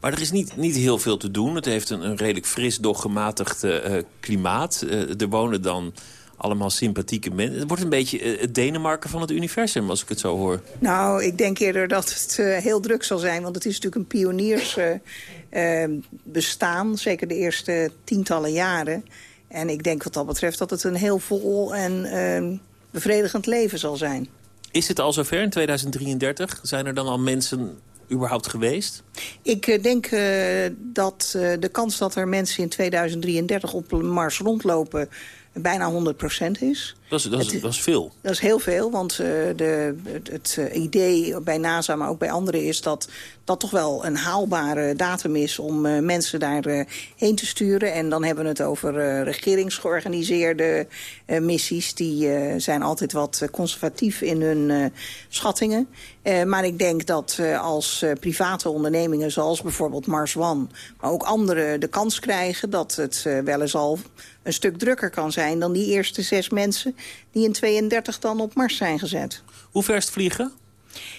Maar er is niet, niet heel veel te doen. Het heeft een, een redelijk fris, doch gematigd eh, klimaat. Eh, er wonen dan allemaal sympathieke mensen. Het wordt een beetje eh, het Denemarken van het universum, als ik het zo hoor. Nou, ik denk eerder dat het eh, heel druk zal zijn. Want het is natuurlijk een pioniers eh, eh, bestaan. Zeker de eerste tientallen jaren. En ik denk wat dat betreft dat het een heel vol en eh, bevredigend leven zal zijn. Is het al zover in 2033? Zijn er dan al mensen überhaupt geweest? Ik eh, denk eh, dat eh, de kans dat er mensen in 2033 op Mars rondlopen bijna 100% is. Dat is, dat is, Het- dat is veel. Dat is heel veel, want eh, de, het, het, eh, idee bij NASA, maar ook bij anderen... is dat dat toch wel een haalbare datum is om eh, mensen daarheen heen te sturen. En dan hebben we het over regeringsgeorganiseerde missies. Die zijn altijd wat conservatief in hun schattingen. Maar ik denk dat als private ondernemingen zoals bijvoorbeeld Mars One... maar ook anderen de kans krijgen dat het wel eens al een stuk drukker kan zijn... dan die eerste zes mensen die in 32 dan op Mars zijn gezet. Hoe ver is het vliegen?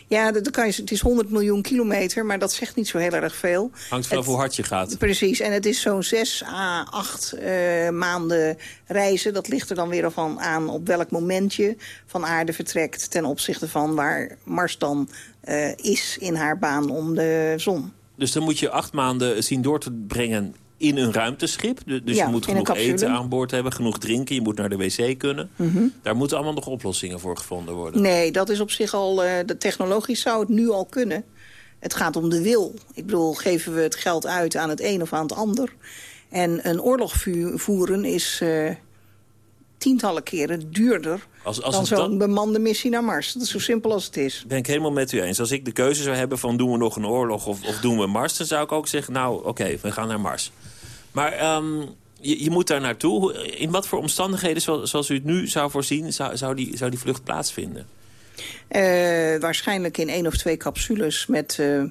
Ja, dat kan je, het is 100 miljoen kilometer, maar dat zegt niet zo heel erg veel. Hangt vanaf hoe hard je gaat. Precies, en het is zo'n 6 à 8 uh, maanden reizen. Dat ligt er dan weer van aan op welk moment je van aarde vertrekt... ten opzichte van waar Mars dan uh, is in haar baan om de zon. Dus dan moet je acht maanden zien door te brengen in een ruimteschip. Dus ja, je moet genoeg eten aan boord hebben, genoeg drinken. Je moet naar de wc kunnen. Mm -hmm. Daar moeten allemaal nog oplossingen voor gevonden worden. Nee, dat is op zich al... Uh, de technologisch zou het nu al kunnen. Het gaat om de wil. Ik bedoel, geven we het geld uit aan het een of aan het ander? En een oorlog voeren is... Uh, tientallen keren duurder als, als dan zo'n bemande missie naar Mars. Dat is zo simpel als het is. Ben ik helemaal met u eens. Als ik de keuze zou hebben van doen we nog een oorlog of, of doen we Mars... dan zou ik ook zeggen, nou oké, okay, we gaan naar Mars. Maar um, je, je, moet daar naartoe. In wat voor omstandigheden, zoals, zoals u het nu zou voorzien... zou, zou, die, zou die vlucht plaatsvinden? Uh, waarschijnlijk in één of twee capsules met... Uh,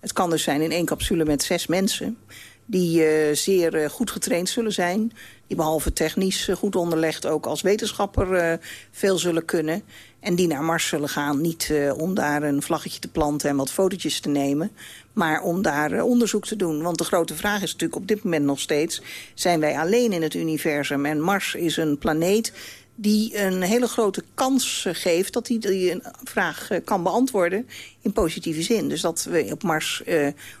het kan dus zijn in één capsule met zes mensen... die uh, zeer goed getraind zullen zijn. Die behalve technisch goed onderlegd ook als wetenschapper veel zullen kunnen. En die naar Mars zullen gaan. Niet om daar een vlaggetje te planten en wat fotootjes te nemen maar om daar uh, onderzoek te doen. Want de grote vraag is natuurlijk op dit moment nog steeds... zijn wij alleen in het universum? En Mars is een planeet die een hele grote kans geeft... dat hij die, vraag uh, kan beantwoorden in positieve zin. Dus dat we op Mars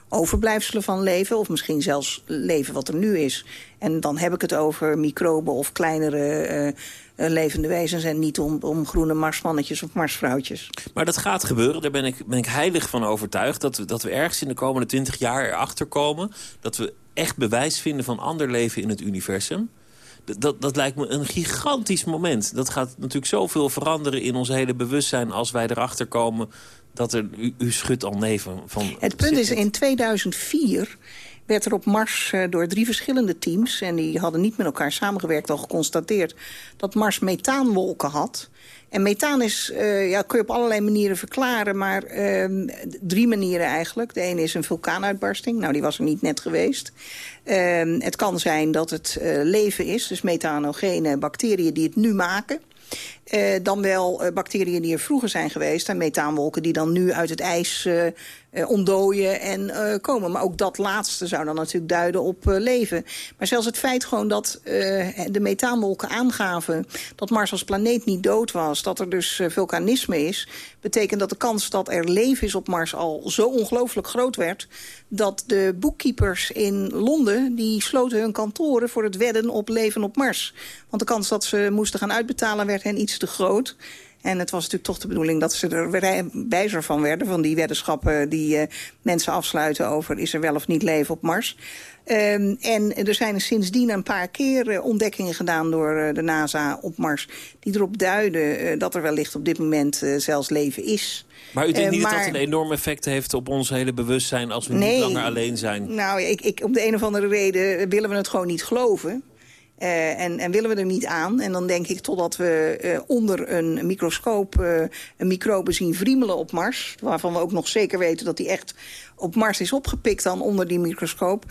overblijfselen van leven... of misschien zelfs leven wat er nu is. En dan heb ik het over microben of kleinere... Uh, levende wezens en niet om, om groene marsmannetjes of marsvrouwtjes. Maar dat gaat gebeuren, daar ben ik, ben ik heilig van overtuigd... Dat we, dat we ergens in de komende twintig jaar erachter komen... dat we echt bewijs vinden van ander leven in het universum. Dat, dat lijkt me een gigantisch moment. Dat gaat natuurlijk zoveel veranderen in ons hele bewustzijn... als wij erachter komen dat er... U, u schudt al neven van... Het punt is, in 2004 werd er op Mars uh, door drie verschillende teams... en die hadden niet met elkaar samengewerkt al geconstateerd... dat Mars methaanwolken had. En methaan is, uh, ja, kun je op allerlei manieren verklaren... maar uh, drie manieren eigenlijk. De ene is een vulkaanuitbarsting. Nou, die was er niet net geweest. Uh, het kan zijn dat het uh, leven is, dus methanogene bacteriën die het nu maken... Dan wel bacteriën die er vroeger zijn geweest... en methaanwolken die dan nu uit het ijs uh, ontdooien en uh, komen. Maar ook dat laatste zou dan natuurlijk duiden op uh, leven. Maar zelfs het feit gewoon dat de methaanwolken aangaven... dat Mars als planeet niet dood was, dat er dus vulkanisme is... betekent dat de kans dat er leven is op Mars al zo ongelooflijk groot werd... dat de boekkeepers in Londen, die sloten hun kantoren... voor het wedden op leven op Mars. Want de kans dat ze moesten gaan uitbetalen werd hen iets te groot... En het was natuurlijk toch de bedoeling dat ze er wijzer van werden... van die weddenschappen die uh, mensen afsluiten over... is er wel of niet leven op Mars. Um, en er zijn sindsdien een paar keer uh, ontdekkingen gedaan door uh, de NASA op Mars... die erop duiden uh, dat er wellicht op dit moment zelfs leven is. Maar u denkt niet maar, dat dat een enorm effect heeft op ons hele bewustzijn... als we nee, niet langer alleen zijn? Nou, ik, ik, op de een of andere reden willen we het gewoon niet geloven... Uh, en, en, willen we er niet aan. En dan denk ik totdat we uh, onder een microscoop uh, een microbe zien vriemelen op Mars... waarvan we ook nog zeker weten dat die echt op Mars is opgepikt dan onder die microscoop...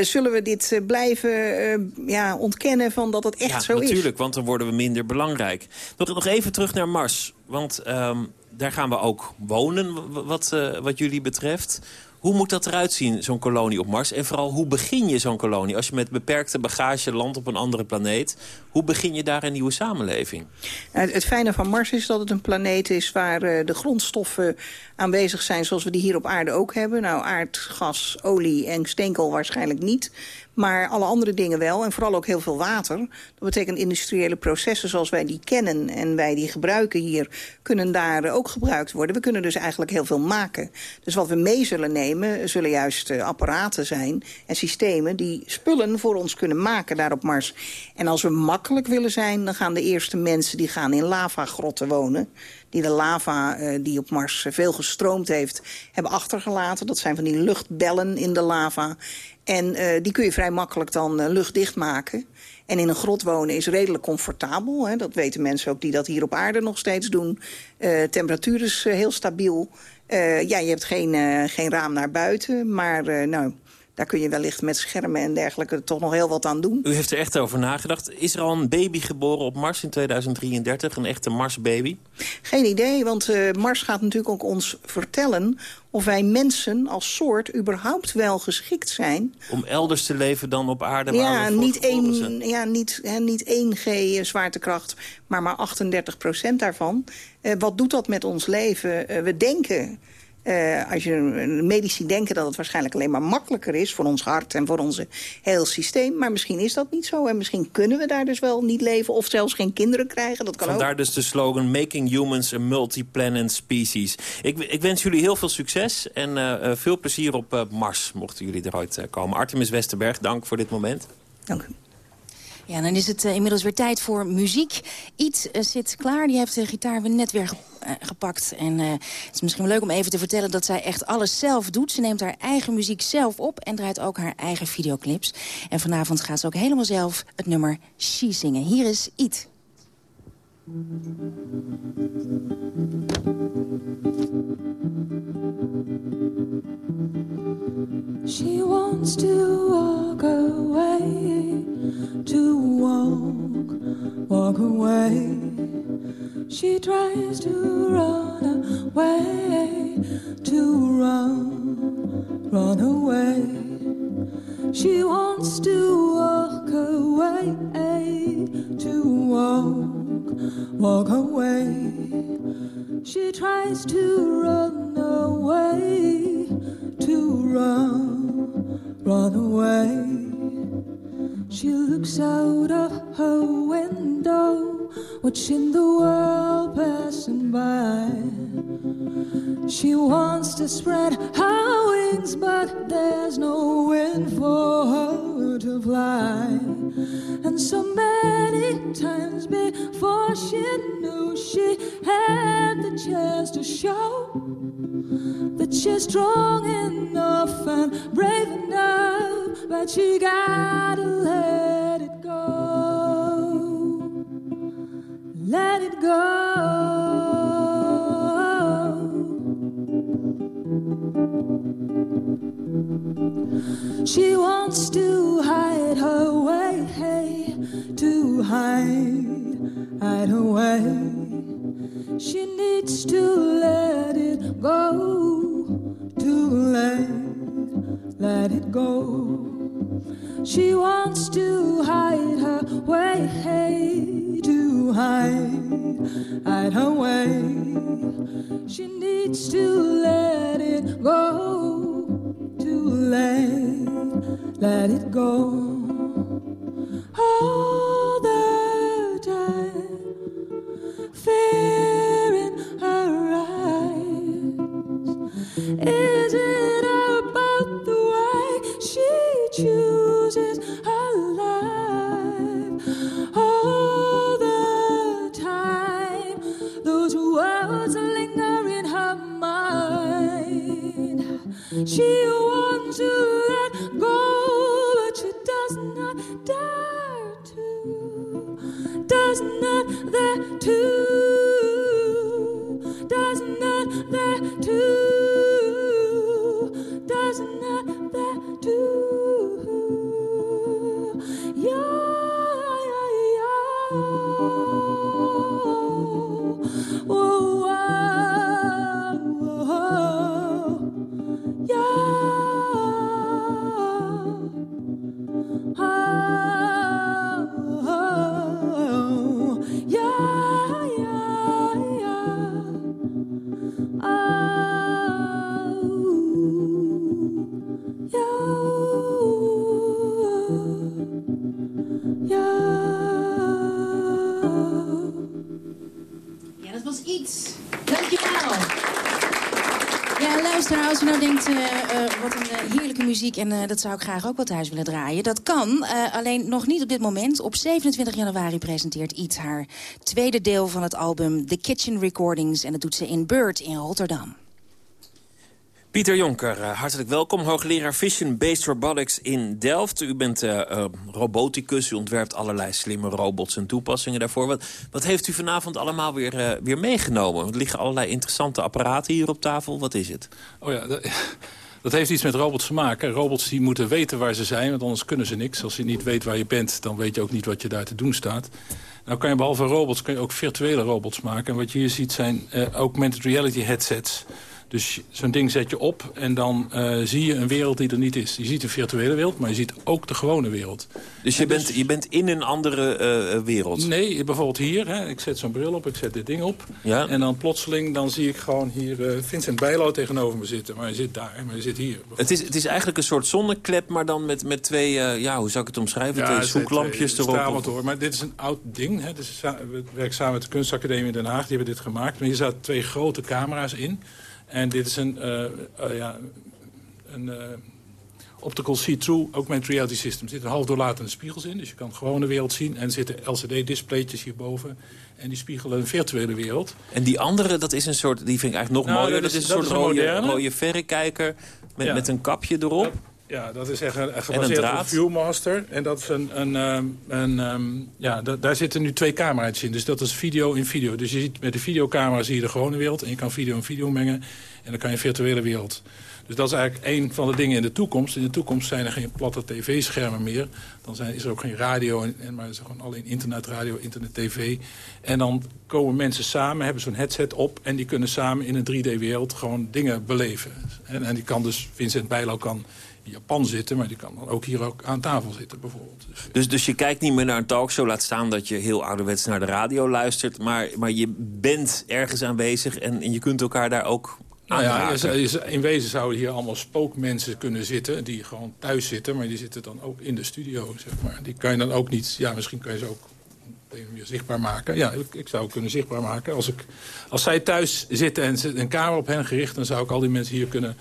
zullen we dit blijven ja, ontkennen van dat het echt ja, zo natuurlijk, is. natuurlijk, want dan worden we minder belangrijk. Nog, nog even terug naar Mars, want um, daar gaan we ook wonen wat, wat jullie betreft... Hoe moet dat eruit zien, zo'n kolonie op Mars? En vooral, hoe begin je zo'n kolonie? Als je met beperkte bagage landt op een andere planeet... hoe begin je daar een nieuwe samenleving? Nou, het fijne van Mars is dat het een planeet is... waar uh, de grondstoffen aanwezig zijn zoals we die hier op aarde ook hebben. Nou, aardgas, olie en steenkool waarschijnlijk niet... Maar alle andere dingen wel. En vooral ook heel veel water. Dat betekent industriële processen zoals wij die kennen en wij die gebruiken hier... kunnen daar ook gebruikt worden. We kunnen dus eigenlijk heel veel maken. Dus wat we mee zullen nemen zullen juist uh, apparaten zijn... en systemen die spullen voor ons kunnen maken daar op Mars. En als we makkelijk willen zijn, dan gaan de eerste mensen... die gaan in lavagrotten wonen die de lava uh, die op Mars veel gestroomd heeft, hebben achtergelaten. Dat zijn van die luchtbellen in de lava. En uh, die kun je vrij makkelijk dan uh, luchtdicht maken. En in een grot wonen is redelijk comfortabel. Hè. Dat weten mensen ook die dat hier op aarde nog steeds doen. Uh, temperatuur is heel stabiel. ja, je hebt geen, geen raam naar buiten. Maar nou, daar kun je wellicht met schermen en dergelijke toch nog heel wat aan doen. U heeft er echt over nagedacht. Is er al een baby geboren op Mars in 2033? Een echte Mars-baby? Geen idee, want uh, Mars gaat natuurlijk ook ons vertellen... of wij mensen als soort überhaupt wel geschikt zijn... Om elders te leven dan op aarde? Ja, niet, één, ja niet, hè, niet 1 G zwaartekracht, maar maar 38 procent daarvan. Uh, wat doet dat met ons leven? Uh, we denken uh, als je medici denken dat het waarschijnlijk alleen maar makkelijker is... voor ons hart en voor ons heel systeem. Maar misschien is dat niet zo. En misschien kunnen we daar dus wel niet leven of zelfs geen kinderen krijgen. Dat kan Vandaar ook. dus de slogan Making Humans a Multi-Planet Species. Ik, ik, wens jullie heel veel succes en uh, veel plezier op uh, Mars... mochten jullie er ooit komen. Artemis Westerberg, dank voor dit moment. Dank u. Ja, dan is het uh, inmiddels weer tijd voor muziek. Iets uh, zit klaar, die heeft de gitaar weer net weer ge uh, gepakt. En het is misschien leuk om even te vertellen dat zij echt alles zelf doet. Ze neemt haar eigen muziek zelf op en draait ook haar eigen videoclips. En vanavond gaat ze ook helemaal zelf het nummer She zingen. Hier is Eat. She wants to walk away, to walk, walk away. She tries to run away, to run, run away. She wants to walk away, to walk, walk away. She tries to run away, to run, run away. She looks out of her window, watching the world passing by. She wants to spread her wings, but there's no wind for her to fly. And so many times before she knew she had the chance to show that she's strong enough and brave enough, but she gotta let it go. Let it go. She wants to hide her way, hey, to hide, hide her way. She needs to let let it go. She wants to hide her way, hey, to hide, hide her way. She needs to let it go, to let, let it go. Muziek... en dat zou ik graag ook wel thuis willen draaien. Dat kan, alleen nog niet op dit moment. Op 27 januari presenteert Iets haar tweede deel van het album The Kitchen Recordings... en dat doet ze in Bird in Rotterdam. Pieter Jonker, eh, hartelijk welkom. Hoogleraar Vision-Based Robotics in Delft. U bent eh, eh, roboticus, u ontwerpt allerlei slimme robots en toepassingen daarvoor. Wat, wat heeft u vanavond allemaal weer, eh, weer meegenomen? Er liggen allerlei interessante apparaten hier op tafel. Wat is het? Oh ja, dat, heeft iets met robots te maken. Robots die moeten weten waar ze zijn, want anders kunnen ze niks. Als je niet weet waar je bent, dan weet je ook niet wat je daar te doen staat. Nou kan je behalve robots kan je ook virtuele robots maken. En wat je hier ziet zijn eh, augmented reality headsets. Dus zo'n ding zet je op en dan eh, zie je een wereld die er niet is. Je ziet de virtuele wereld, maar je ziet ook de gewone wereld. Dus je, bent, je bent in een andere eh, eh, wereld? Nee, bijvoorbeeld hier. Hè, ik zet zo'n bril op, ik zet dit ding op. Ja. En dan plotseling dan zie ik gewoon hier Vincent Bijlo tegenover me zitten. Maar je zit daar, maar je zit hier. Het is, het is eigenlijk een soort zonneklep, maar dan met, met twee, ja, hoe zou ik het omschrijven? twee het zijn zoeklampjes twee erop. straalmotoren. Maar dit is een oud ding. Hè. Dus we werken samen met de kunstacademie in Den Haag. Die hebben dit gemaakt. Maar hier zaten twee grote camera's in. En dit is een, eh, eh, ja, een eh, optical see-through augmented reality system. Er zitten half doorlatende spiegels in. Dus je kan gewoon de wereld zien. En er zitten LCD-displaytjes hierboven. En die spiegelen een virtuele wereld. En die andere, dat is een soort, die vind ik eigenlijk nog Nou, mooier. dat Dat is- een soort is een rode, moderne. rode verrekijker met, Ja. met een kapje erop. Ja, dat is echt een, gebaseerd op? Viewmaster. En dat is een, een, ehm, een ehm, ja, da- daar zitten nu twee camera's in. Dus dat is video in video. Dus je ziet met de videocamera zie je de gewone wereld. En je kan video en video mengen. En dan kan je een virtuele wereld. Dus dat is eigenlijk een van de dingen in de toekomst. In de toekomst zijn er geen platte tv-schermen meer. Dan zijn, is er ook geen radio, en, en, maar is er gewoon alleen internetradio, internet-tv. En dan komen mensen samen, hebben zo'n headset op... en die kunnen samen in een 3D-wereld gewoon dingen beleven. En, en die kan dus, Vincent Bijlo kan in Japan zitten... maar die kan dan ook hier ook aan tafel zitten bijvoorbeeld. Dus, dus je kijkt niet meer naar een talkshow, laat staan dat je heel ouderwets naar de radio luistert. Maar, maar je bent ergens aanwezig en, en je kunt elkaar daar ook Nou ja, in wezen zouden hier allemaal spookmensen kunnen zitten... die gewoon thuis zitten, maar die zitten dan ook in de studio, zeg maar. Die kan je dan ook niet... Ja, misschien kan je ze ook manier zichtbaar maken. Ja, ik, ik zou kunnen zichtbaar maken. Als, ik, als zij thuis zitten en een camera op hen gericht... dan zou ik al die mensen hier kunnen,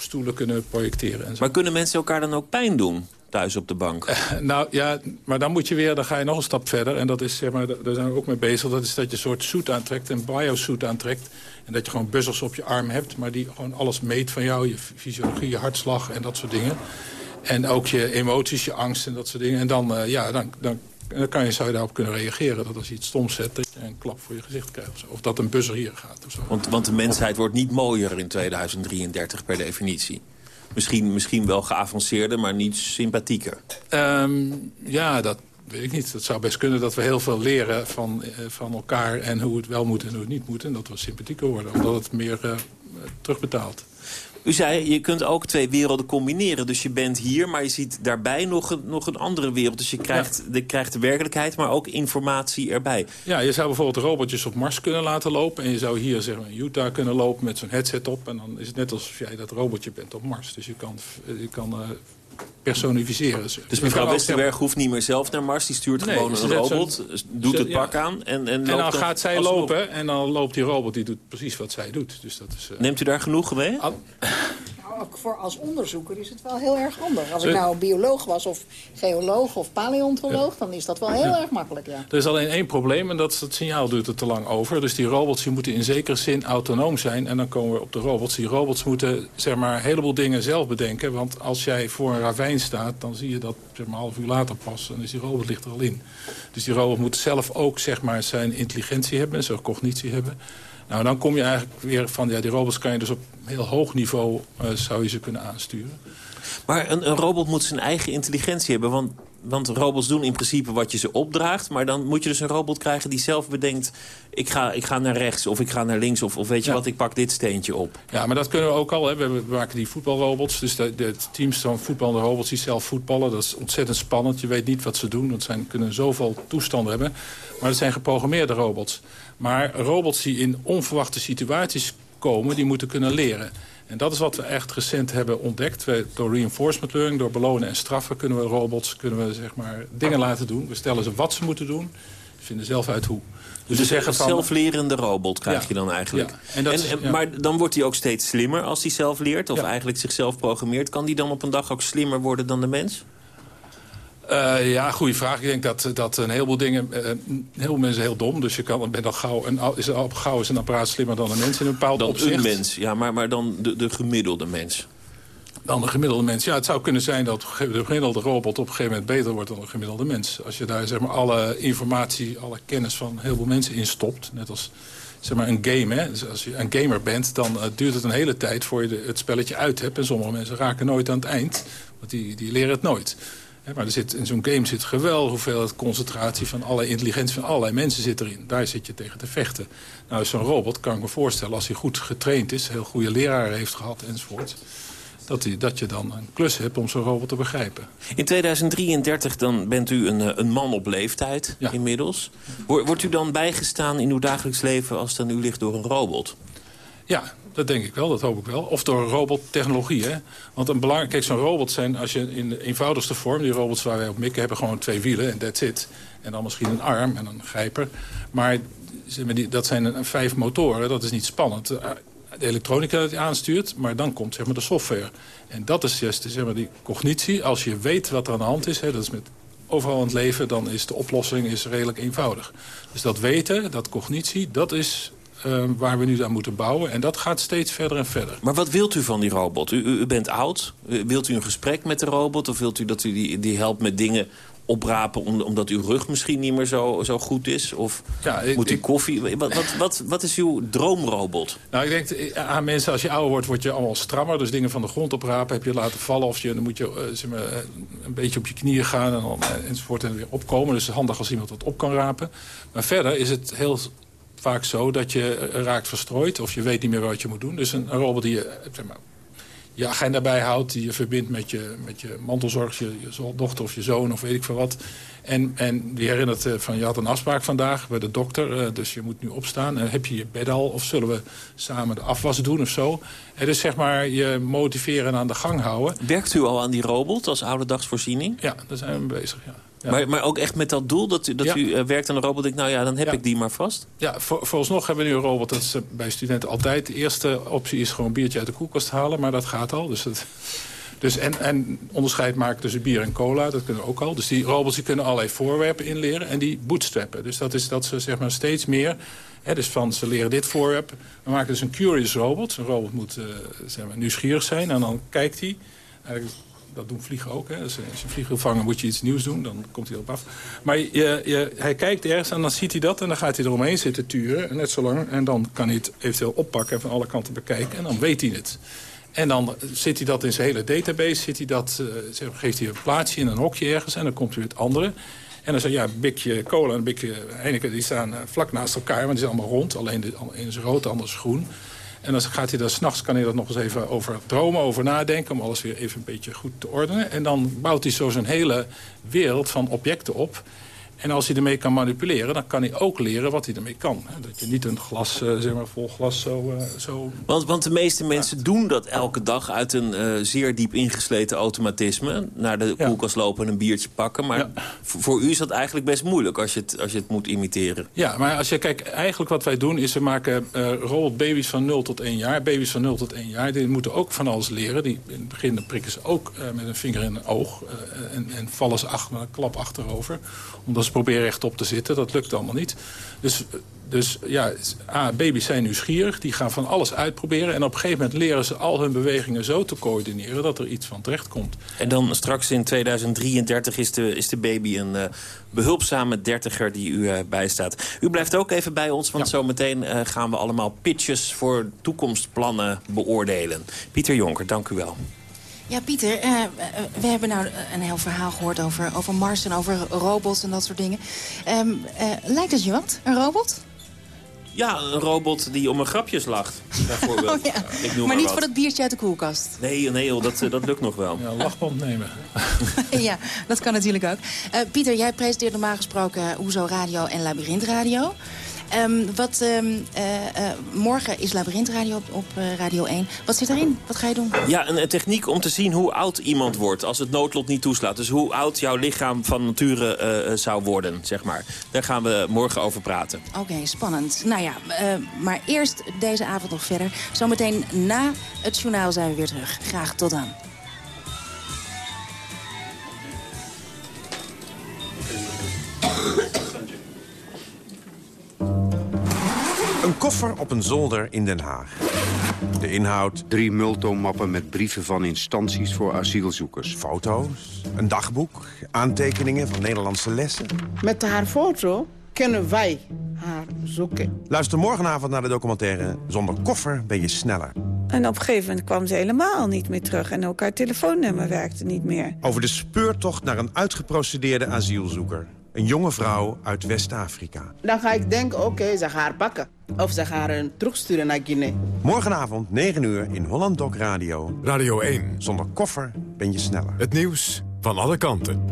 stoelen kunnen projecteren. En zo. Maar kunnen mensen elkaar dan ook pijn doen thuis op de bank? Nou ja, maar dan moet je weer, dan ga je nog een stap verder. En dat is, zeg maar, daar zijn we ook mee bezig. Dat is dat je een soort suit aantrekt, een biosuit aantrekt. En dat je gewoon buzzers op je arm hebt, maar die gewoon alles meet van jou. Je fysiologie, je hartslag en dat soort dingen. En ook je emoties, je angst en dat soort dingen. En dan, eh, ja, dan, dan, dan kan je, zou je daarop kunnen reageren. Dat als je iets stoms zet, dat je een klap voor je gezicht krijgt. Of, zo. of dat een buzzer hier gaat of zo. Want, want de mensheid wordt niet mooier in 2033 per definitie. Misschien, misschien wel geavanceerder, maar niet sympathieker. Ehm, ja, dat weet ik niet. Het zou best kunnen dat we heel veel leren van, eh, van elkaar... en hoe het wel moet en hoe het niet moet. En dat we sympathieker worden, omdat het meer eh, terugbetaalt. U zei, je kunt ook twee werelden combineren. Dus je bent hier, maar je ziet daarbij nog een, nog een andere wereld. Dus je krijgt, je krijgt de werkelijkheid, maar ook informatie erbij. Ja, je zou bijvoorbeeld robotjes op Mars kunnen laten lopen... en je zou hier zeg maar, in Utah kunnen lopen met zo'n headset op... en dan is het net alsof jij dat robotje bent op Mars. Dus je kan, eh, je kan eh, personificeren. zeg. Dus mevrouw Westerberg hoeft niet meer zelf naar Mars. Die stuurt Nee, gewoon ze een robot, doet ze- het ja. pak aan en, en, dan gaat zij lopen en dan loopt die robot, die doet precies wat zij doet. Dus dat is, eh, Neemt u daar genoegen mee? Ook voor als onderzoeker is het wel heel erg handig. Als ik nou bioloog was of geoloog of paleontoloog... dan is dat wel heel Ja. erg makkelijk, ja. Er is alleen één probleem en dat is het signaal duurt er te lang over. Dus die robots die moeten in zekere zin autonoom zijn. En dan komen we op de robots. Die robots moeten zeg maar, een heleboel dingen zelf bedenken. Want als jij voor een ravijn staat, dan zie je dat zeg maar, een half uur later pas. En dus die robot ligt er al in. Dus die robot moet zelf ook zeg maar, zijn intelligentie hebben, zijn cognitie hebben. Nou, dan kom je eigenlijk weer van, ja, die robots kan je dus op heel hoog niveau, eh, zou je ze kunnen aansturen. Maar een, een robot moet zijn eigen intelligentie hebben. Want, want robots doen in principe wat je ze opdraagt. Maar dan moet je dus een robot krijgen die zelf bedenkt... ik ga, ik ga naar rechts of ik ga naar links of, of weet je Ja. wat, ik pak dit steentje op. Ja, maar dat kunnen we ook al. Hè. We, maken die voetbalrobots. Dus de, de teams van voetballende robots die zelf voetballen. Dat is ontzettend spannend. Je weet niet wat ze doen. Want ze kunnen zoveel toestanden hebben. Maar het zijn geprogrammeerde robots. Maar robots die in onverwachte situaties komen... die moeten kunnen leren. En dat is wat we echt recent hebben ontdekt. We, door reinforcement learning, door belonen en straffen... kunnen we robots kunnen we, zeg maar, dingen laten doen. We stellen ze wat ze moeten doen. Ze vinden zelf uit hoe. Dus, zeggen van- zelflerende robot krijg Ja. je dan eigenlijk. Ja. En dat. Maar dan wordt hij ook steeds slimmer als hij zelf leert... of eigenlijk zichzelf programmeert. Kan die dan op een dag ook slimmer worden dan de mens? Uh, ja, goede vraag. Ik denk dat, dat een heleboel dingen... Uh, een heleboel mensen heel dom. Dus je kan, ben al gauw, een, is, al gauw is een apparaat slimmer dan een mens in een bepaald dan opzicht. een mens, ja, maar, maar dan de, de gemiddelde mens. Dan de gemiddelde mens. Ja, het zou kunnen zijn dat de gemiddelde robot op een gegeven moment beter wordt dan een gemiddelde mens. Als je daar zeg maar, alle informatie, alle kennis van heel veel mensen in stopt. Net als zeg maar, een game. Hè? Dus als je een gamer bent, dan uh, duurt het een hele tijd voor je het spelletje uit hebt. En sommige mensen raken nooit aan het eind. Want die, die leren het nooit. Maar er zit, in zo'n game zit geweldig hoeveel concentratie van alle intelligentie van allerlei mensen zit erin. Daar zit je tegen te vechten. Nou, zo'n robot kan ik me voorstellen, als hij goed getraind is, heel goede leraren heeft gehad enzovoort, dat, dat je dan een klus hebt om zo'n robot te begrijpen. In 2033 dan bent u een, een man op leeftijd ja. inmiddels. Wordt u dan bijgestaan in uw dagelijks leven als het aan u ligt door een robot? Ja, dat denk ik wel, dat hoop ik wel. Of door robottechnologie, hè. Want een belangrijk... Kijk, zo'n robot zijn, als je in de eenvoudigste vorm... die robots waar wij op mikken, hebben gewoon twee wielen en that's it. En dan misschien een arm en een grijper. Maar dat zijn vijf motoren, dat is niet spannend. De elektronica dat aanstuurt, maar dan komt zeg maar, de software. En dat is juist zeg maar, die cognitie. Als je weet wat er aan de hand is, hè, dat is met overal in het leven... dan is de oplossing is redelijk eenvoudig. Dus dat weten, dat cognitie, dat is uh, waar we nu aan moeten bouwen. En dat gaat steeds verder en verder. Maar wat wilt u van die robot? U, u, u bent oud. Wilt u een gesprek met de robot? Of wilt u dat u die, die helpt met dingen oprapen omdat uw rug misschien niet meer zo, zo goed is? Of ja, ik, moet u koffie? Wat, wat, wat, wat, is uw droomrobot? Nou, ik denk aan mensen, als je ouder wordt, word je allemaal strammer. Dus dingen van de grond oprapen, heb je laten vallen. Of je, dan moet je uh, zeg maar, een beetje op je knieën gaan en dan, enzovoort en weer opkomen. Dus het is handig als iemand dat op kan rapen. Maar verder is het heel vaak zo dat je raakt verstrooid... of je weet niet meer wat je moet doen. Dus een, een robot die je, zeg maar, je agenda bijhoudt... die je verbindt met je, met je mantelzorg, je, je dochter of je zoon of weet ik veel wat... En, en die herinnert van, je had een afspraak vandaag bij de dokter... dus je moet nu opstaan. En heb je je bed al? Of zullen we samen de afwas doen of zo? En dus zeg maar je motiveren en aan de gang houden. Werkt u al aan die robot als ouderdagsvoorziening? Ja, daar zijn we mee bezig, ja. Ja. Maar, maar ook echt met dat doel dat u, dat Ja. u uh, werkt aan een robot... denkt, nou ja, dan heb Ja. ik die maar vast? Ja, voor, vooralsnog hebben we nu een robot. Dat is eh, bij studenten altijd. De eerste optie is gewoon een biertje uit de koelkast halen. Maar dat gaat al. Dus dat, dus en, en onderscheid maken tussen bier en cola. Dat kunnen we ook al. Dus die robots die kunnen allerlei voorwerpen inleren. En die bootstrappen. Dus dat is dat ze zeg maar steeds meer... Hè, dus van ze leren dit voorwerp. We maken dus een curious robot. Een robot moet eh, zeg maar, nieuwsgierig zijn. En dan kijkt hij... Dat doen vliegen ook. Hè. Dus als je een vlieg wil vangen, moet je iets nieuws doen. Dan komt hij erop af. Maar je, hij kijkt ergens en dan ziet hij dat. En dan gaat hij eromheen zitten turen. Net zo lang. En dan kan hij het eventueel oppakken en van alle kanten bekijken. En dan weet hij het. En dan zit hij dat in zijn hele database. Zit hij dat, geeft hij een plaatsje in een hokje ergens. En dan komt hij het andere. En dan je, ja, bikje cola en bikje Heineken... die staan vlak naast elkaar, want die zijn allemaal rond. Alleen de een is rood, de ander is groen. En dan gaat hij daar s'nachts kan hij dat nog eens even over dromen, over nadenken... om alles weer even een beetje goed te ordenen. En dan bouwt hij zo zijn hele wereld van objecten op. En als hij ermee kan manipuleren, dan kan hij ook leren wat hij ermee kan. Dat je niet een glas, uh, zeg maar, vol glas zo... Uh, zo... Want, want de meeste mensen doen dat elke dag uit een uh, zeer diep ingesleten automatisme. Naar de koelkast lopen en een biertje pakken. Maar ja. voor u is dat eigenlijk best moeilijk als je het, als je het moet imiteren. Ja, maar als je kijkt, eigenlijk wat wij doen is we maken uh, robotbaby's van 0 tot 1 jaar. Baby's van 0 tot 1 jaar, die moeten ook van alles leren. Die, in het begin prikken ze ook uh, met een vinger in een oog. En, en vallen ze achter, met een klap achterover. Omdat ze proberen rechtop te zitten. Dat lukt allemaal niet. Dus, dus ja, A, baby's zijn nieuwsgierig. Die gaan van alles uitproberen. En op een gegeven moment leren ze al hun bewegingen zo te coördineren... dat er iets van terecht komt. En dan straks in 2033 is de, is de baby een uh, behulpzame dertiger die u uh, bijstaat. U blijft ook even bij ons, want ja. zometeen uh, gaan we allemaal pitches... voor toekomstplannen beoordelen. Pieter Jonker, dank u wel. Ja, Pieter, uh, we hebben nou een heel verhaal gehoord over, over Mars en over robots en dat soort dingen. Um, uh, lijkt het je wat, een robot? Ja, een robot die om een grapjes lacht, bijvoorbeeld. oh, ja. Ik noem maar, maar niet wat. voor dat biertje uit de koelkast. Nee, nee joh, dat, dat lukt nog wel. Ja, lachband nemen. ja, dat kan natuurlijk ook. Uh, Pieter, jij presenteert normaal gesproken Hoezo Radio en Labyrinth Radio. Um, wat, um, uh, uh, morgen is Labyrinth Radio op, op uh, Radio 1. Wat zit erin? Wat ga je doen? Ja, een, een, techniek om te zien hoe oud iemand wordt als het noodlot niet toeslaat. Dus hoe oud jouw lichaam van nature zou worden, zeg maar. Daar gaan we morgen over praten. Oké, okay, spannend. Nou ja, maar eerst deze avond nog verder. Zometeen na het journaal zijn we weer terug. Graag tot dan. Een koffer op een zolder in Den Haag. De inhoud... Drie multomappen met brieven van instanties voor asielzoekers. Foto's, een dagboek, aantekeningen van Nederlandse lessen. Met haar foto kunnen wij haar zoeken. Luister morgenavond naar de documentaire Zonder koffer ben je sneller. En op een gegeven moment kwam ze helemaal niet meer terug... en ook haar telefoonnummer werkte niet meer. Over de speurtocht naar een uitgeprocedeerde asielzoeker. Een jonge vrouw uit West-Afrika. Dan ga ik denken, oké, ze gaan haar pakken. Of ze gaan haar terugsturen naar Guinea. Morgenavond, 9 uur, in Holland Doc Radio. Radio 1. Zonder koffer ben je sneller. Het nieuws van alle kanten.